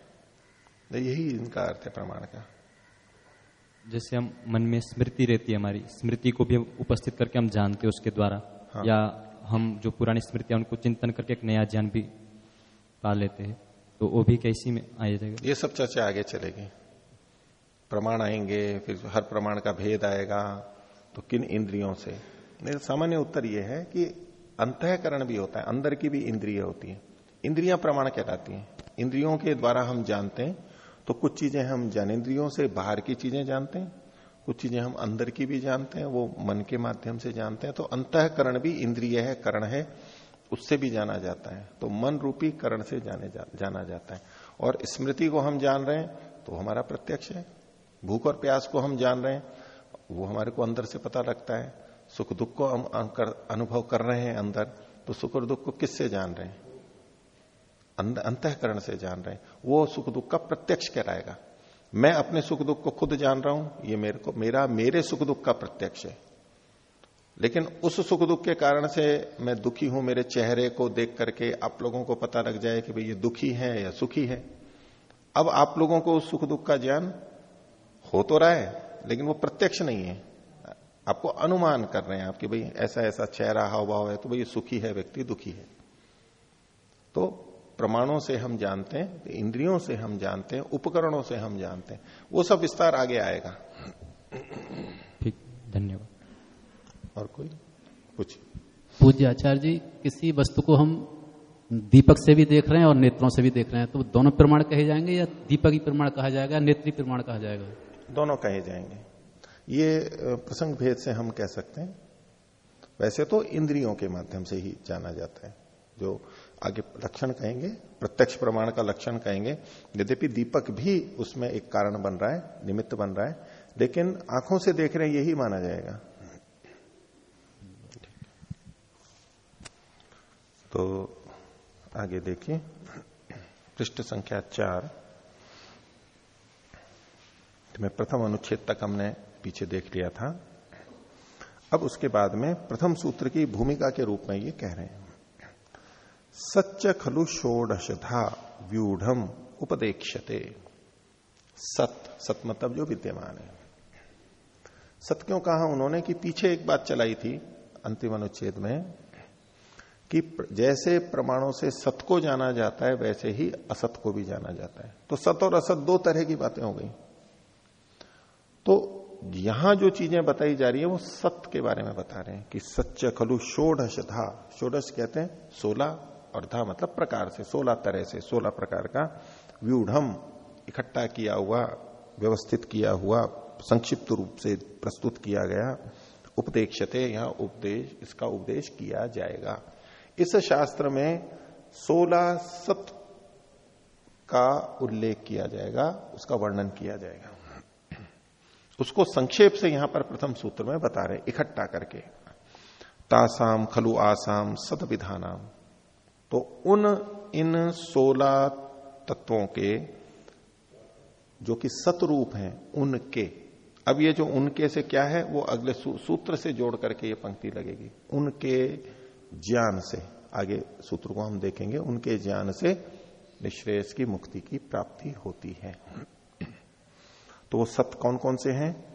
Speaker 1: तो यही इनका अर्थ है प्रमाण का।
Speaker 5: जैसे हम मन में स्मृति रहती है हमारी स्मृति को भी उपस्थित करके हम जानते हैं उसके द्वारा हाँ। या हम जो पुरानी स्मृतियाँ उनको चिंतन करके एक नया ज्ञान भी पा लेते हैं। तो वो भी कैसी में आ जाएगा?
Speaker 1: ये सब चर्चा आगे चलेगी। प्रमाण आएँगे, फिर हर प्रमाण का भेद आएगा तो किन इंद्रियों से? मेरा सामान्य उत्तर यह है कि अंतकरण भी होता है, अंदर की भी इंद्रिय होती है। इंद्रियाँ प्रमाण कहलाती हैं। इंद्रियों के द्वारा हम जानते हैं तो कुछ चीज़ें हम ज्ञानेन्द्रियों से बाहर की चीज़ें जानते हैं कुछ चीज़ें हम अंदर की भी जानते हैं वो मन के माध्यम से जानते हैं तो अंतकरण भी इंद्रिय है करण है उससे भी जाना जाता है। तो मन रूपी करण से जाने जा, जाना जाता है। और स्मृति को हम जान रहे हैं तो हमारा प्रत्यक्ष है। भूख और प्यास को हम जान रहे हैं वो हमारे को अंदर से पता लगता है। सुख दुख को हम अनुभव कर रहे हैं अंदर तो सुख और दुख को किससे जान रहे हैं? अंतकरण से जान रहे हैं। वो सुख दुख का प्रत्यक्ष कराएगा मैं अपने सुख दुख को खुद जान रहा हूँ, ये मेरे को, मेरा, मेरे सुख दुख का प्रत्यक्ष है। लेकिन उस सुख दुख के कारण से मैं दुखी हूँ, मेरे चेहरे को देख करके आप लोगों को पता लग जाए कि भाई ये दुखी है या सुखी है। अब आप लोगों को उस सुख दुख का ज्ञान हो तो रहा है, लेकिन वो प्रत्यक्ष नहीं है। आपको अनुमान कर रहे हैं आपकी भाई ऐसा ऐसा चेहरा हाव भाव है तो भाई सुखी है, व्यक्ति दुखी है। तो प्रमाणों से हम जानते हैं इंद्रियों से हम जानते हैं उपकरणों से हम जानते हैं। वो सब विस्तार आगे आएगा।
Speaker 5: ठीक धन्यवाद।
Speaker 1: और कोई? कुछ
Speaker 6: पूज्य आचार्य जी किसी वस्तु को हम दीपक से भी देख रहे हैं और नेत्रों से भी देख रहे हैं तो दोनों प्रमाण कहे जाएँगे या दीपक ही प्रमाण कहा जाएगा नेत्री प्रमाण कहा जाएगा?
Speaker 1: दोनों कहे जाएँगे। ये प्रसंग भेद से हम कह सकते हैं। वैसे तो इंद्रियों के माध्यम से ही जाना जाता है जो आगे लक्षण कहेंगे, प्रत्यक्ष प्रमाण का लक्षण कहेंगे। यद्यपि दीपक भी उसमें एक कारण बन रहा है, निमित्त बन रहा है, लेकिन आँखों से देख रहे हैं, यही माना जाएगा। तो आगे देखिए, पृष्ठ संख्या चार। में प्रथम अनुच्छेद तक हमने पीछे देख लिया था। अब उसके बाद में प्रथम सूत्र की भूमिका के रूप में ये कह रहे हैं। सच्च खलु षोडशधा व्यूढ़ उपदेक्षते सत सत मतलब जो विद्यमान है। सत क्यों कहा? उन्होंने कि पीछे एक बात चलाई थी अंतिम अनुच्छेद में, कि जैसे प्रमाणों से सत को जाना जाता है, वैसे ही असत को भी जाना जाता है। तो सत और असत दो तरह की बातें हो गई। तो यहाँ जो चीज़ें बताई जा रही है, वो सत्य के बारे में बता रहे हैं कि सच्च खलु षोडश धा षोडश कहते हैं सोलह और धा मतलब प्रकार से, सोलह तरह से, सोलह प्रकार का व्यूढ़ इकट्ठा किया हुआ, व्यवस्थित किया हुआ, संक्षिप्त रूप से प्रस्तुत किया गया, उपदेक्षते, यहाँ उपदेश, इसका उपदेश किया जाएगा। इस शास्त्र में सोलह सत का उल्लेख किया जाएगा, उसका वर्णन किया जाएगा। उसको संक्षेप से यहाँ पर प्रथम सूत्र में बता रहे इकट्ठा करके। तासाम खलु आसाम सत विधानाम। तो उन, इन सोलह तत्वों के जो कि सतरूप हैं, उनके। अब ये जो उनके से क्या है, वो अगले सूत्र से जोड़ करके ये पंक्ति लगेगी। उनके ज्ञान से। आगे सूत्र को हम देखेंगे। उनके ज्ञान से निश्रेयस की मुक्ति की प्राप्ति होती है। तो वो सत्य कौन कौन से हैं,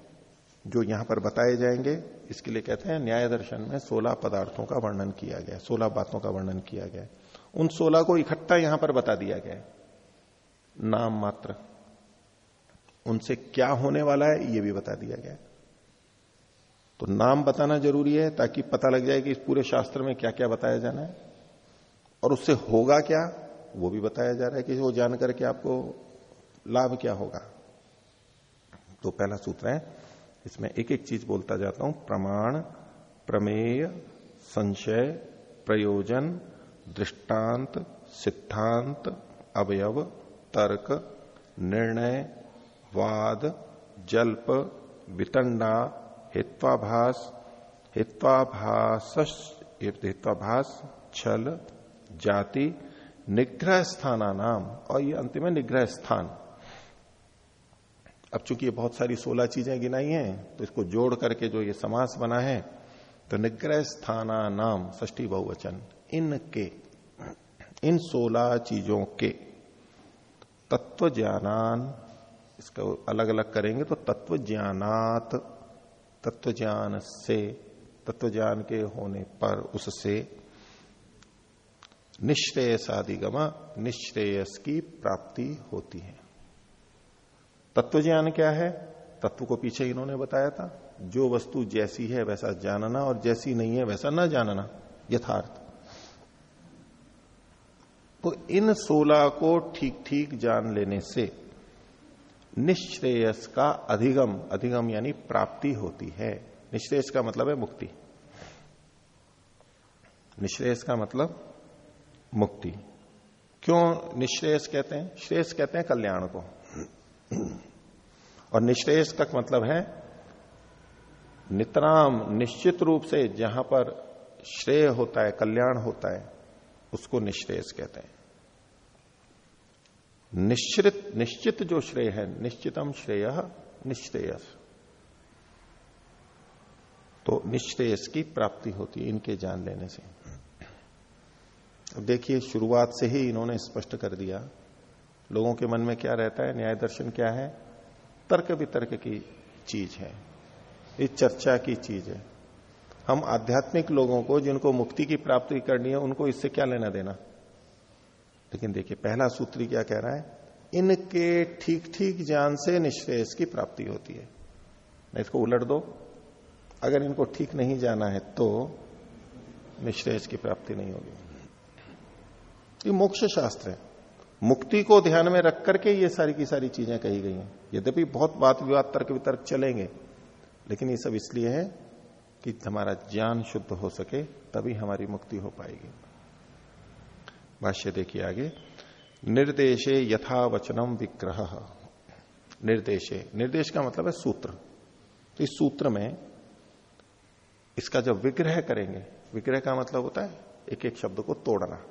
Speaker 1: जो यहाँ पर बताए जाएँगे, इसके लिए कहते हैं न्याय दर्शन में सोलह पदार्थों का वर्णन किया गया, सोलह बातों का वर्णन किया गया। उन सोलह को इकट्ठा यहाँ पर बता दिया गया नाम मात्र। उनसे क्या होने वाला है यह भी बता दिया गया तो नाम बताना ज़रूरी है, ताकि पता लग जाए कि इस पूरे शास्त्र में क्या क्या बताया जाना है। और उससे होगा क्या, वो भी बताया जा रहा है कि वो जान करके आपको लाभ क्या होगा। तो पहला सूत्र है, इसमें एक एक चीज़ बोलता जाता हूँ। प्रमाण, प्रमेय, संशय, प्रयोजन दृष्टांत, सिद्धांत, अवयव, तर्क, निर्णय, वाद, जल्प, वितंडा, हित्वाभास हित्वाभास हित्वाभास, छल, जाति निग्रह स्थाना नाम और ये अंतिम है निग्रह स्थान अब चूँकि ये बहुत सारी सोलह चीज़ें गिनाई हैं तो इसको जोड़ करके जो ये समास बना है तो निग्रह स्थाना नाम ष्टी बहुवचन। इनके, इन सोलह चीज़ों के तत्व ज्ञानान इसका अलग अलग करेंगे तो तत्व ज्ञानात तत्व ज्ञान से तत्व ज्ञान के होने पर उससे निश्रेयसादिगम निश्रेयस की प्राप्ति होती है। तत्व ज्ञान क्या है? तत्व को पीछे इन्होंने बताया था। जो वस्तु जैसी है वैसा जानना और जैसी नहीं है वैसा न जानना, यथार्थ। तो इन सोलह को ठीक ठीक जान लेने से निश्रेयस का अधिगम अधिगम यानी प्राप्ति होती है। निश्रेयस का मतलब है मुक्ति। निश्रेयस का मतलब मुक्ति। क्यों निश्रेयस कहते हैं? श्रेयस कहते हैं कल्याण को। और निश्रेयस का मतलब है नितराम, निश्चित रूप से जहाँ पर श्रेय होता है, कल्याण होता है उसको निश्रेयस कहते हैं। निश्चित निश्चित जो श्रेय है, निश्चितम श्रेय निश्रेयस। तो निश्रेयस की प्राप्ति होती है इनके जान लेने से। अब देखिए, शुरुआत से ही इन्होंने स्पष्ट कर दिया। लोगों के मन में क्या रहता है, न्याय दर्शन क्या है? तर्क वितर्क की चीज़ है। ये चर्चा की चीज़ है। हम आध्यात्मिक लोगों को, जिनको मुक्ति की प्राप्ति करनी है, उनको इससे क्या लेना देना? लेकिन देखिए, पहला सूत्री क्या कह रहा है? इनके ठीक ठीक ज्ञान से निश्रेयस की प्राप्ति होती है। इसको उलट दो। अगर इनको ठीक नहीं जाना है तो निश्रेयस की प्राप्ति नहीं होगी। ये मोक्ष शास्त्र है। मुक्ति को ध्यान में रख करके ये सारी की सारी चीज़ें कही गई हैं। यद्यपि बहुत बात विवाद तर्क वितर्क चलेंगे, लेकिन ये सब इसलिए है कि हमारा ज्ञान शुद्ध हो सके, तभी हमारी मुक्ति हो पाएगी। भाष्य देखिए आगे। निर्देशे यथा वचनम विग्रह। निर्देशे। निर्देश का मतलब है सूत्र। तो इस सूत्र में इसका जब विग्रह करेंगे, विग्रह का मतलब होता है एक एक शब्द को तोड़ना।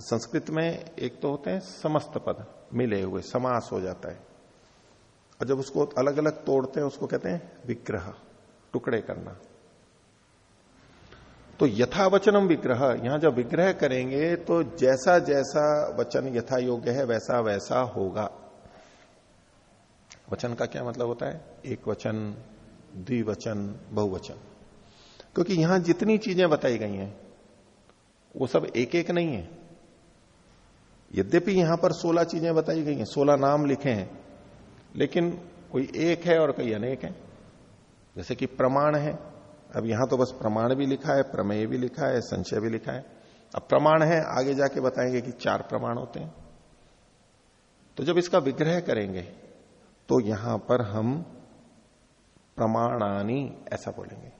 Speaker 1: संस्कृत में एक तो होते हैं समस्त पद, मिले हुए, समास हो जाता है। और जब उसको अलग अलग तोड़ते हैं, उसको कहते हैं विग्रह, टुकड़े करना। तो यथा वचनम विग्रह, यहाँ जब विग्रह करेंगे तो जैसा जैसा वचन यथा योग्य है वैसा वैसा होगा। वचन का क्या मतलब होता है? एक वचन द्विवचन बहुवचन। क्योंकि यहाँ जितनी चीज़ें बताई गई हैं, वो सब एक एक नहीं है। यद्यपि यहाँ पर सोलह चीज़ें बताई गई हैं, सोलह नाम लिखे हैं, लेकिन कोई एक है और कई अनेक है। जैसे कि प्रमाण है अब यहाँ तो बस प्रमाण भी लिखा है प्रमेय भी लिखा है संशय भी लिखा है। अब प्रमाण है आगे जाके बताएँगे कि चार प्रमाण होते हैं। तो जब इसका विग्रह करेंगे तो यहाँ पर हम प्रमाणानी ऐसा बोलेंगे।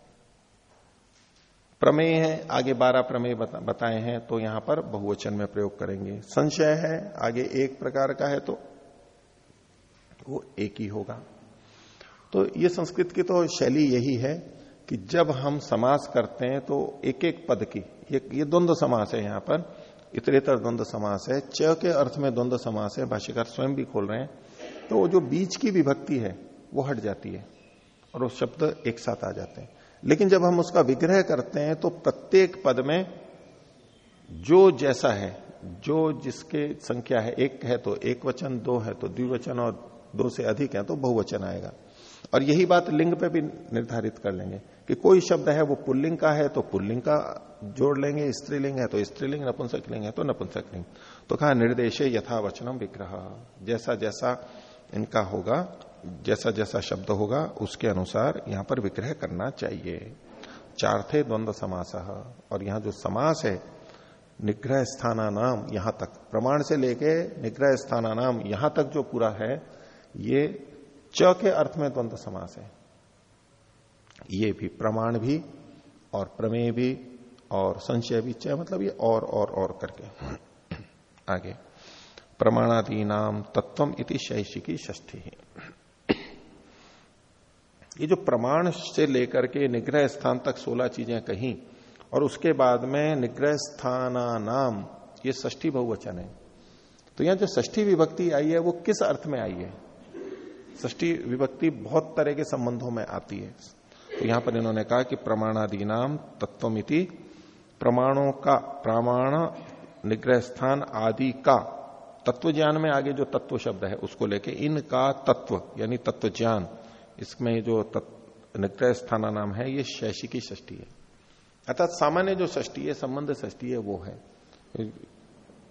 Speaker 1: प्रमेय है आगे बारह प्रमेय बता, बताए हैं तो यहाँ पर बहुवचन में प्रयोग करेंगे। संशय है आगे एक प्रकार का है तो वो एक ही होगा। तो ये संस्कृत की तो शैली यही है कि जब हम समास करते हैं तो एक एक पद की, ये ये द्वंद्व समास है यहाँ पर, इतरेतर द्वंद्व समास है, च के अर्थ में द्वंद्व समास है, भाष्यकार स्वयं भी खोल रहे हैं तो जो बीच की विभक्ति है, वो हट जाती है, और वो शब्द एक साथ आ जाते हैं। लेकिन जब हम उसका विग्रह करते हैं तो प्रत्येक पद में जो जैसा है, जो जिसके संख्या है, एक है तो एक वचन, दो है तो द्विवचन, और दो से अधिक है तो बहुवचन आएगा। और यही बात लिंग पे भी निर्धारित कर लेंगे। कि कोई शब्द है वो पुल्लिंग का है तो पुल्लिंग का जोड़ लेंगे स्त्रीलिंग है तो स्त्रीलिंग नपुंसक लिंग है तो नपुंसक लिंग। तो कहा, निर्देश यथा वचनम विग्रह। जैसा जैसा इनका होगा, जैसा जैसा शब्द होगा, उसके अनुसार यहाँ पर विग्रह करना चाहिए। चार थे द्वंद्व समास। और यहाँ जो समास है, निग्रह स्थाना नाम यहाँ तक, प्रमाण से लेके निग्रह स्थाना नाम यहाँ तक जो पूरा है, ये च के अर्थ में द्वंद्व समास है। ये भी प्रमाण भी और प्रमेय भी और संशय भी च मतलब ये और और और करके। आगे। प्रमाणादि नाम तत्वम इति शैषिकी षष्ठी। ये जो प्रमाण से लेकर के निग्रह स्थान तक सोलह चीज़ें कही, और उसके बाद में निग्रह स्थाना नाम ये ष्ठी बहुवचन है। तो यहाँ जो ष्ठी विभक्ति आई है, वो किस अर्थ में आई है? ष्ठी विभक्ति बहुत तरह के संबंधों में आती है। तो यहाँ पर इन्होंने कहा कि प्रमाणादि नाम तत्वमिति प्रमाणों का प्रमाण, निग्रह स्थान आदि का तत्व ज्ञान में आगे जो तत्व शब्द है, उसको लेके इनका तत्व, यानी तत्व ज्ञान इसमें जो निग्रह स्थाना नाम है, ये शैषिकी षष्ठी है। अर्थात सामान्य जो षष्ठी है, संबंध षष्ठी है, वो है।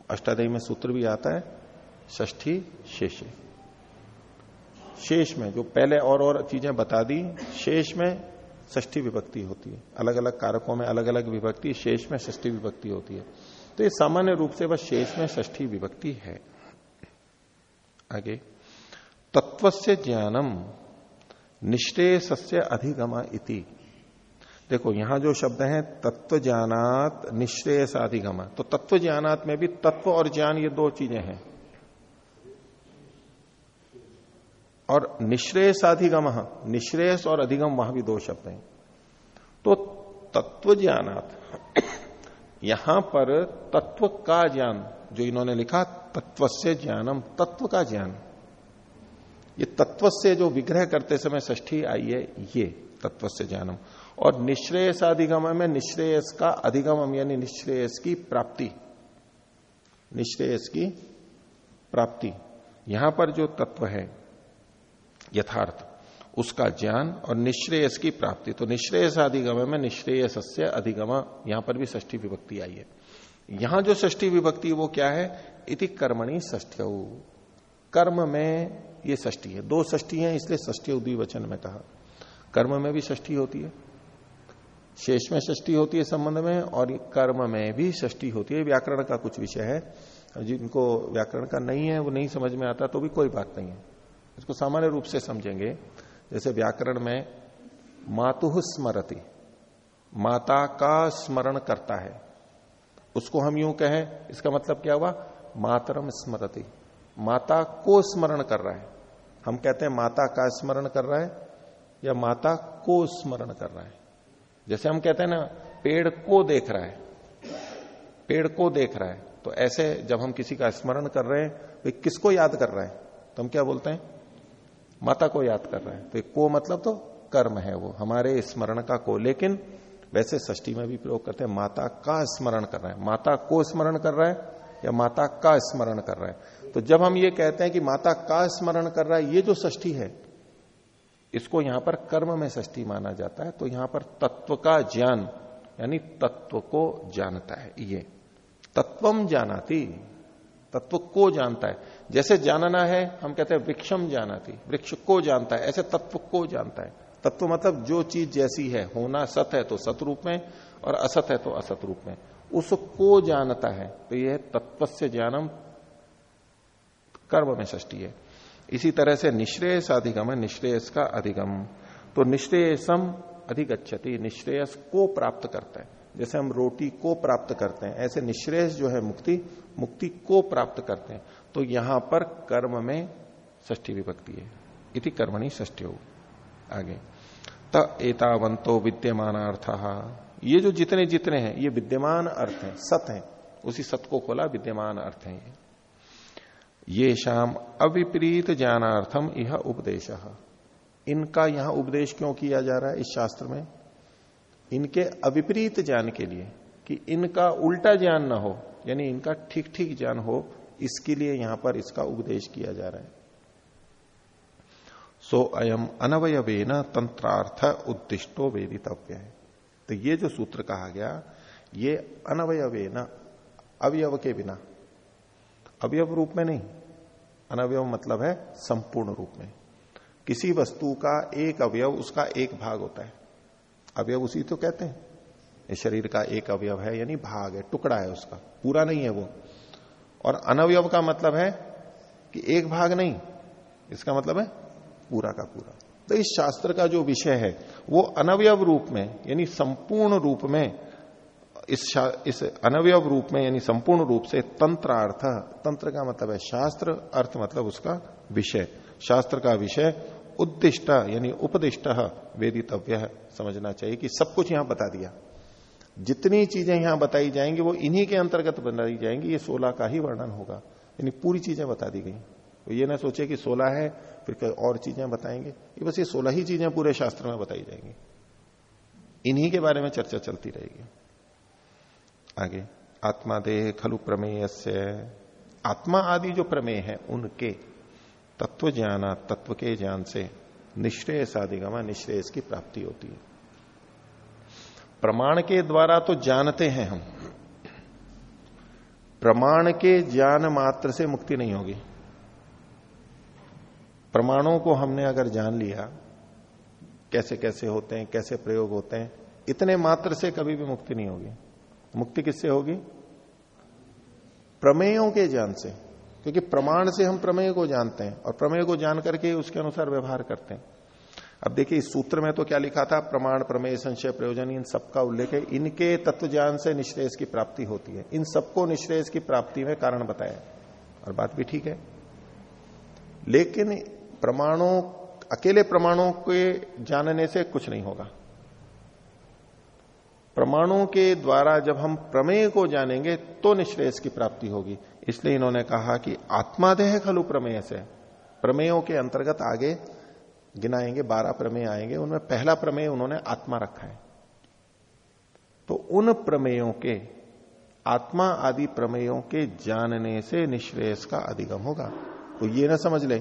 Speaker 1: अष्टादयी में सूत्र भी आता है, षष्ठी शेष शेष में, जो पहले और और चीज़ें बता दी, शेष में षष्ठी विभक्ति होती है। अलग अलग कारकों में अलग अलग विभक्ति, शेष में षष्ठी विभक्ति होती है। तो ये सामान्य रूप से बस शेष में षष्ठी विभक्ति है। आगे तत्व से ज्ञानम निश्रेयस्य अधिगम इति। देखो, यहाँ जो शब्द है तत्व ज्ञानात निश्रेयस अधिगम तो तत्व ज्ञानात में भी तत्व और ज्ञान ये दो चीज़ें हैं। और निश्रेयस अधिगम निश्रेयस और अधिगम वहाँ भी दो शब्द हैं। तो तत्व ज्ञानात यहाँ पर तत्व का ज्ञान, जो इन्होंने लिखा तत्व से ज्ञानम, तत्व का ज्ञान। ये तत्व से जो विग्रह करते समय ष्ठी आई है, ये तत्व से ज्ञानम। और निश्रेयस अधिगम में निश्रेयस का अधिगम यानी निश्रेयस की प्राप्ति। निश्रेयस की प्राप्ति। यहाँ पर जो तत्व है यथार्थ। उसका ज्ञान और निश्रेयस की प्राप्ति। तो निश्रेयस अधिगम में निश्रेयस से अधिगम, यहाँ पर भी ष्ठी विभक्ति आई है। यहाँ जो ष्ठी विभक्ति, वो क्या है? इति कर्मणि ष्ठ कर्म में ये ष्ठी है। दो ष्ठी है, इसलिए ष्ठी वचन में कहा। कर्म में भी ष्ठी होती है। शेष में ष्ठी होती है संबंध में, और कर्म में भी ष्ठी होती है। व्याकरण का कुछ विषय है। जिनको व्याकरण का नहीं है, वो नहीं समझ में आता तो भी कोई बात नहीं है। इसको सामान्य रूप से समझेंगे, जैसे व्याकरण में मातुह स्मरति, माता का स्मरण करता है। उसको हम यूँ कहें, इसका मतलब क्या हुआ? मातरम स्मरति, माता को स्मरण कर रहा है। हम कहते हैं माता का स्मरण कर रहा है या माता को स्मरण कर रहा है। जैसे हम कहते हैं ना, पेड़ को देख रहा है, पेड़ को देख रहा है। तो ऐसे जब हम किसी का स्मरण कर रहे हैं तो किसको याद कर रहा है? तो हम क्या बोलते हैं? माता को याद कर रहा है। तो को मतलब तो कर्म है वो। हमारे स्मरण का को। लेकिन वैसे षष्टी में भी प्रयोग करते हैं, माता का स्मरण कर रहा है। माता को स्मरण कर रहा है या माता का स्मरण कर रहा है? तो जब हम ये कहते हैं कि माता का स्मरण कर रहा है, ये जो षष्ठी है, इसको यहाँ पर कर्म में षष्ठी माना जाता है। तो यहाँ पर तत्व का ज्ञान, यानी तत्व को जानता है। ये तत्वम जानाती, तत्व को जानता है। जैसे जानना है, हम कहते हैं वृक्षम जानाती वृक्ष को जानता है, ऐसे तत्व को जानता है। तत्व मतलब जो चीज़ जैसी है, होना सत है तो सत रूप में, और असत है तो असत रूप में। उसको जानता है तो यह तत्व से ज्ञानम कर्म में ष्टी है। इसी तरह से निश्रेयस अधिगम है, निश्रेयस का अधिगम। तो निश्रेयसम अधिगछति निश्रेयस को प्राप्त करता है। जैसे हम रोटी को प्राप्त करते हैं, ऐसे निश्रेयस जो है मुक्ति मुक्ति को प्राप्त करते हैं। तो यहाँ पर कर्म में ष्ठी विभक्ति है। इति कर्मणि ष्ठी हो आगे। त एतावंतो विद्यमान अर्थ ये जो जितने जितने हैं, ये विद्यमान अर्थ हैं, सत हैं। उसी सत को खोला विद्यमान अर्थ है ये। ये शाम अविपरीत ज्ञानार्थम यह उपदेश। इनका यहाँ उपदेश क्यों किया जा रहा है इस शास्त्र में? इनके अविपरीत ज्ञान के लिए कि इनका उल्टा ज्ञान ना हो, यानी इनका ठीक ठीक ज्ञान हो इसके लिए यहाँ पर इसका उपदेश किया जा रहा है। सो अयम अनवयवे न तंत्रार्थ उद्दिष्टो वेदितव्य। है तो ये जो सूत्र कहा गया, ये अनवयवे न अवयव के बिना। अवयव रूप में नहीं, अनवयव मतलब है संपूर्ण रूप में। किसी वस्तु का एक अवयव, उसका एक भाग होता है। अवयव उसी तो कहते हैं। शरीर का एक अवयव है, यानी भाग है, टुकड़ा है उसका। पूरा नहीं है वो। और अनवयव का मतलब है कि एक भाग नहीं, इसका मतलब है पूरा का पूरा। तो इस शास्त्र का जो विषय है, वो अनवयव रूप में, यानी संपूर्ण रूप में, इस इस अनवयव रूप में, यानी संपूर्ण रूप से तंत्रार्थ, तंत्र का मतलब है शास्त्र, अर्थ मतलब उसका विषय। शास्त्र का विषय उद्दिष्ट, यानी उपदिष्ट वेदितव्य समझना चाहिए कि सब कुछ यहाँ बता दिया। जितनी चीज़ें यहाँ बताई जाएँगी, वो इन्हीं के अंतर्गत बनाई जाएँगी। ये सोलह का ही वर्णन होगा। यानी पूरी चीज़ें बता दी गई। तो ये ना सोचे कि सोलह है, फिर और चीज़ें बताएँगे। ये बस ये सोलह ही चीज़ें पूरे शास्त्र में बताई जाएँगी। इन्हीं के बारे में चर्चा चलती रहेगी। आगे, आत्मा देह खलु प्रमेय आत्मा आदि जो प्रमेय है, उनके तत्व ज्ञान, तत्व के ज्ञान से निश्रेयस आदिगमा निश्रेयस की प्राप्ति होती है। प्रमाण के द्वारा तो जानते हैं हम। प्रमाण के ज्ञान मात्र से मुक्ति नहीं होगी। प्रमाणों को हमने अगर जान लिया, कैसे कैसे होते हैं, कैसे प्रयोग होते हैं, इतने मात्र से कभी भी मुक्ति नहीं होगी। मुक्ति किससे होगी? प्रमेयों के ज्ञान से। क्योंकि प्रमाण से हम प्रमेय को जानते हैं और प्रमेय को जान करके उसके अनुसार व्यवहार करते हैं। अब देखिए, इस सूत्र में तो क्या लिखा था? प्रमाण, प्रमेय, संशय, प्रयोजन, इन सबका उल्लेख है। इनके तत्व ज्ञान से निश्रेष की प्राप्ति होती है। इन सबको निश्रेष की प्राप्ति में कारण बताया और बात भी ठीक है। लेकिन प्रमाणों, अकेले प्रमाणों के जानने से कुछ नहीं होगा। प्रमाणों के द्वारा जब हम प्रमेय को जानेंगे तो निश्रेयस की प्राप्ति होगी। इसलिए इन्होंने कहा कि आत्मादेह खलु प्रमेय से प्रमेयों के अंतर्गत आगे गिनाएँगे बारह प्रमेय आएँगे, उनमें पहला प्रमेय उन्होंने आत्मा रखा है। तो उन प्रमेयों के, आत्मा आदि प्रमेयों के जानने से निश्रेयस का अधिगम होगा। तो ये ना समझ ले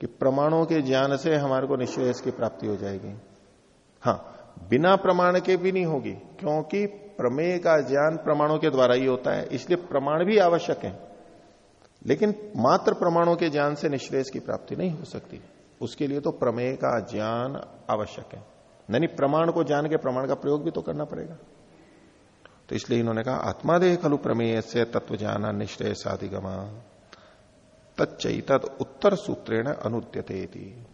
Speaker 1: कि प्रमाणों के ज्ञान से हमारे को निश्रेयस की प्राप्ति हो जाएगी। हाँ बिना प्रमाण के भी नहीं होगी, क्योंकि प्रमेय का ज्ञान प्रमाणों के द्वारा ही होता है, इसलिए प्रमाण भी आवश्यक है। लेकिन मात्र प्रमाणों के ज्ञान से निश्रेयस की प्राप्ति नहीं हो सकती। उसके लिए तो प्रमेय का ज्ञान आवश्यक है। यानी प्रमाण को जान के प्रमाण का प्रयोग भी तो करना पड़ेगा। तो इसलिए इन्होंने कहा, आत्मादेह खलु प्रमेय से तत्व जाना निश्चय साधिगमा तच्चई तद उत्तर सूत्रेण अनुद्यते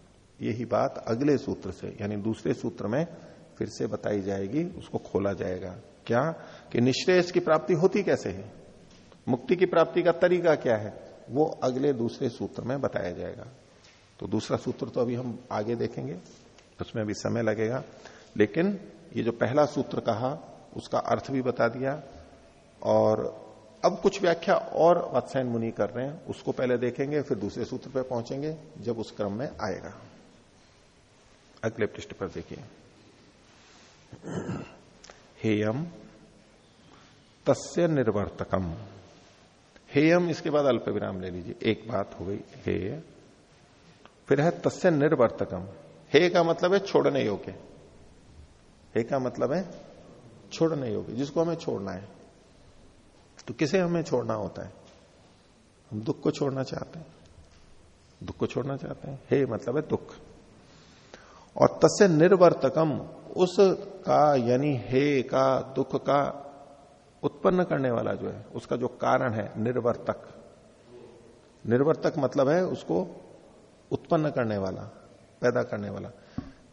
Speaker 1: यही बात अगले सूत्र से, यानी दूसरे सूत्र में फिर से बताई जाएगी, उसको खोला जाएगा। क्या? कि निश्रेयस की प्राप्ति होती कैसे है? मुक्ति की प्राप्ति का तरीका क्या है? वो अगले दूसरे सूत्र में बताया जाएगा। तो दूसरा सूत्र तो अभी हम आगे देखेंगे, उसमें भी समय लगेगा। लेकिन ये जो पहला सूत्र कहा, उसका अर्थ भी बता दिया। और अब कुछ व्याख्या और वत्सायन मुनि कर रहे हैं, उसको पहले देखेंगे, फिर दूसरे सूत्र पर पहुँचेंगे, जब उस क्रम में आएगा। अगले पृष्ठ पर देखिए। हेयम तस्य निर्वर्तकम। हेयम, इसके बाद अल्प विराम ले लीजिए। एक बात हो गई हे फिर है तस्य निर्वर्तकम। हे का मतलब है छोड़ने योग्य। हे का मतलब है छोड़ने योग्य, जिसको हमें छोड़ना है। तो किसे हमें छोड़ना होता है? हम दुख को छोड़ना चाहते हैं। दुख को छोड़ना चाहते हैं। हे मतलब है दुख। और तस्य निर्वर्तकम, उस का यानी हे का, दुख का उत्पन्न करने वाला जो है, उसका जो कारण है निर्वर्तक। निर्वर्तक मतलब है उसको उत्पन्न करने वाला, पैदा करने वाला।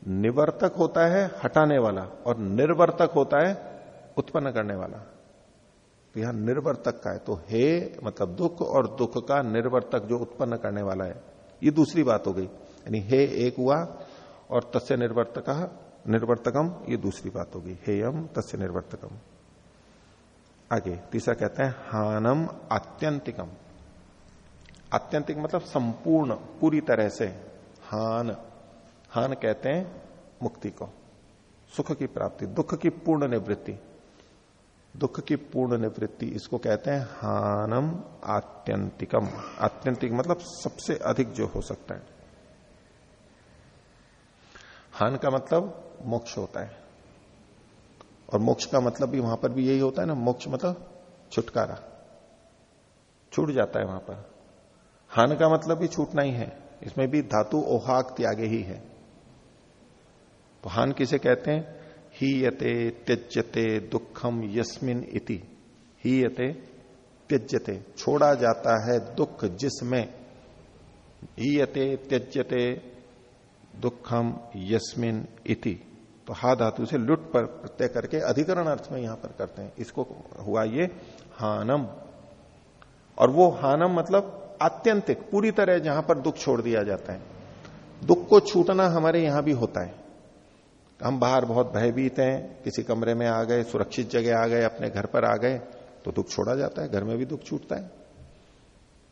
Speaker 1: निवर्तक होता है, हटाने वाला, और निर्वर्तक होता है, उत्पन्न करने वाला। तो यहाँ निर्वर्तक का है। तो हे मतलब दुख और दुख का निर्वर्तक जो उत्पन्न करने वाला है, ये दूसरी बात हो गई। यानी हे एक हुआ, और तस्य निर्वर्तक, निर्वर्तकम, ये दूसरी बात होगी हेयम, तस्य निर्वर्तकम। आगे, तीसरा कहते हैं, हानम आत्यंतिकम आत्यंतिक मतलब संपूर्ण, पूरी तरह से हान। हान कहते हैं मुक्ति को। सुख की प्राप्ति, दुख की पूर्ण निवृत्ति। दुख की पूर्ण निवृत्ति इसको कहते हैं हानम आत्यंतिकम। आत्यंतिक मतलब सबसे अधिक जो हो सकता है। हान का मतलब मोक्ष होता है। और मोक्ष का मतलब भी वहाँ पर भी यही होता है ना, मोक्ष मतलब छुटकारा। छूट जाता है वहाँ पर। हान का मतलब भी छूटना ही है। इसमें भी धातु ओहाक त्यागे ही है। तो हान किसे कहते हैं? ही यते त्यजते दुखम यस्मिन इति। ही यते त्यजते छोड़ा जाता है दुख जिसमें। ही यते त्यजते दुखम यस्मिन इति। तो हा धातु से लुट पर प्रत्यय करके अधिकरण अर्थ में यहाँ पर करते हैं। इसको हुआ ये हानम। और वो हानम मतलब आत्यंतिक पूरी तरह जहाँ पर दुख छोड़ दिया जाता है। दुख को छूटना हमारे यहाँ भी होता है। हम बाहर बहुत भयभीत हैं, किसी कमरे में आ गए, सुरक्षित जगह आ गए, अपने घर पर आ गए तो दुख छोड़ा जाता है, घर में भी दुख छूटता है।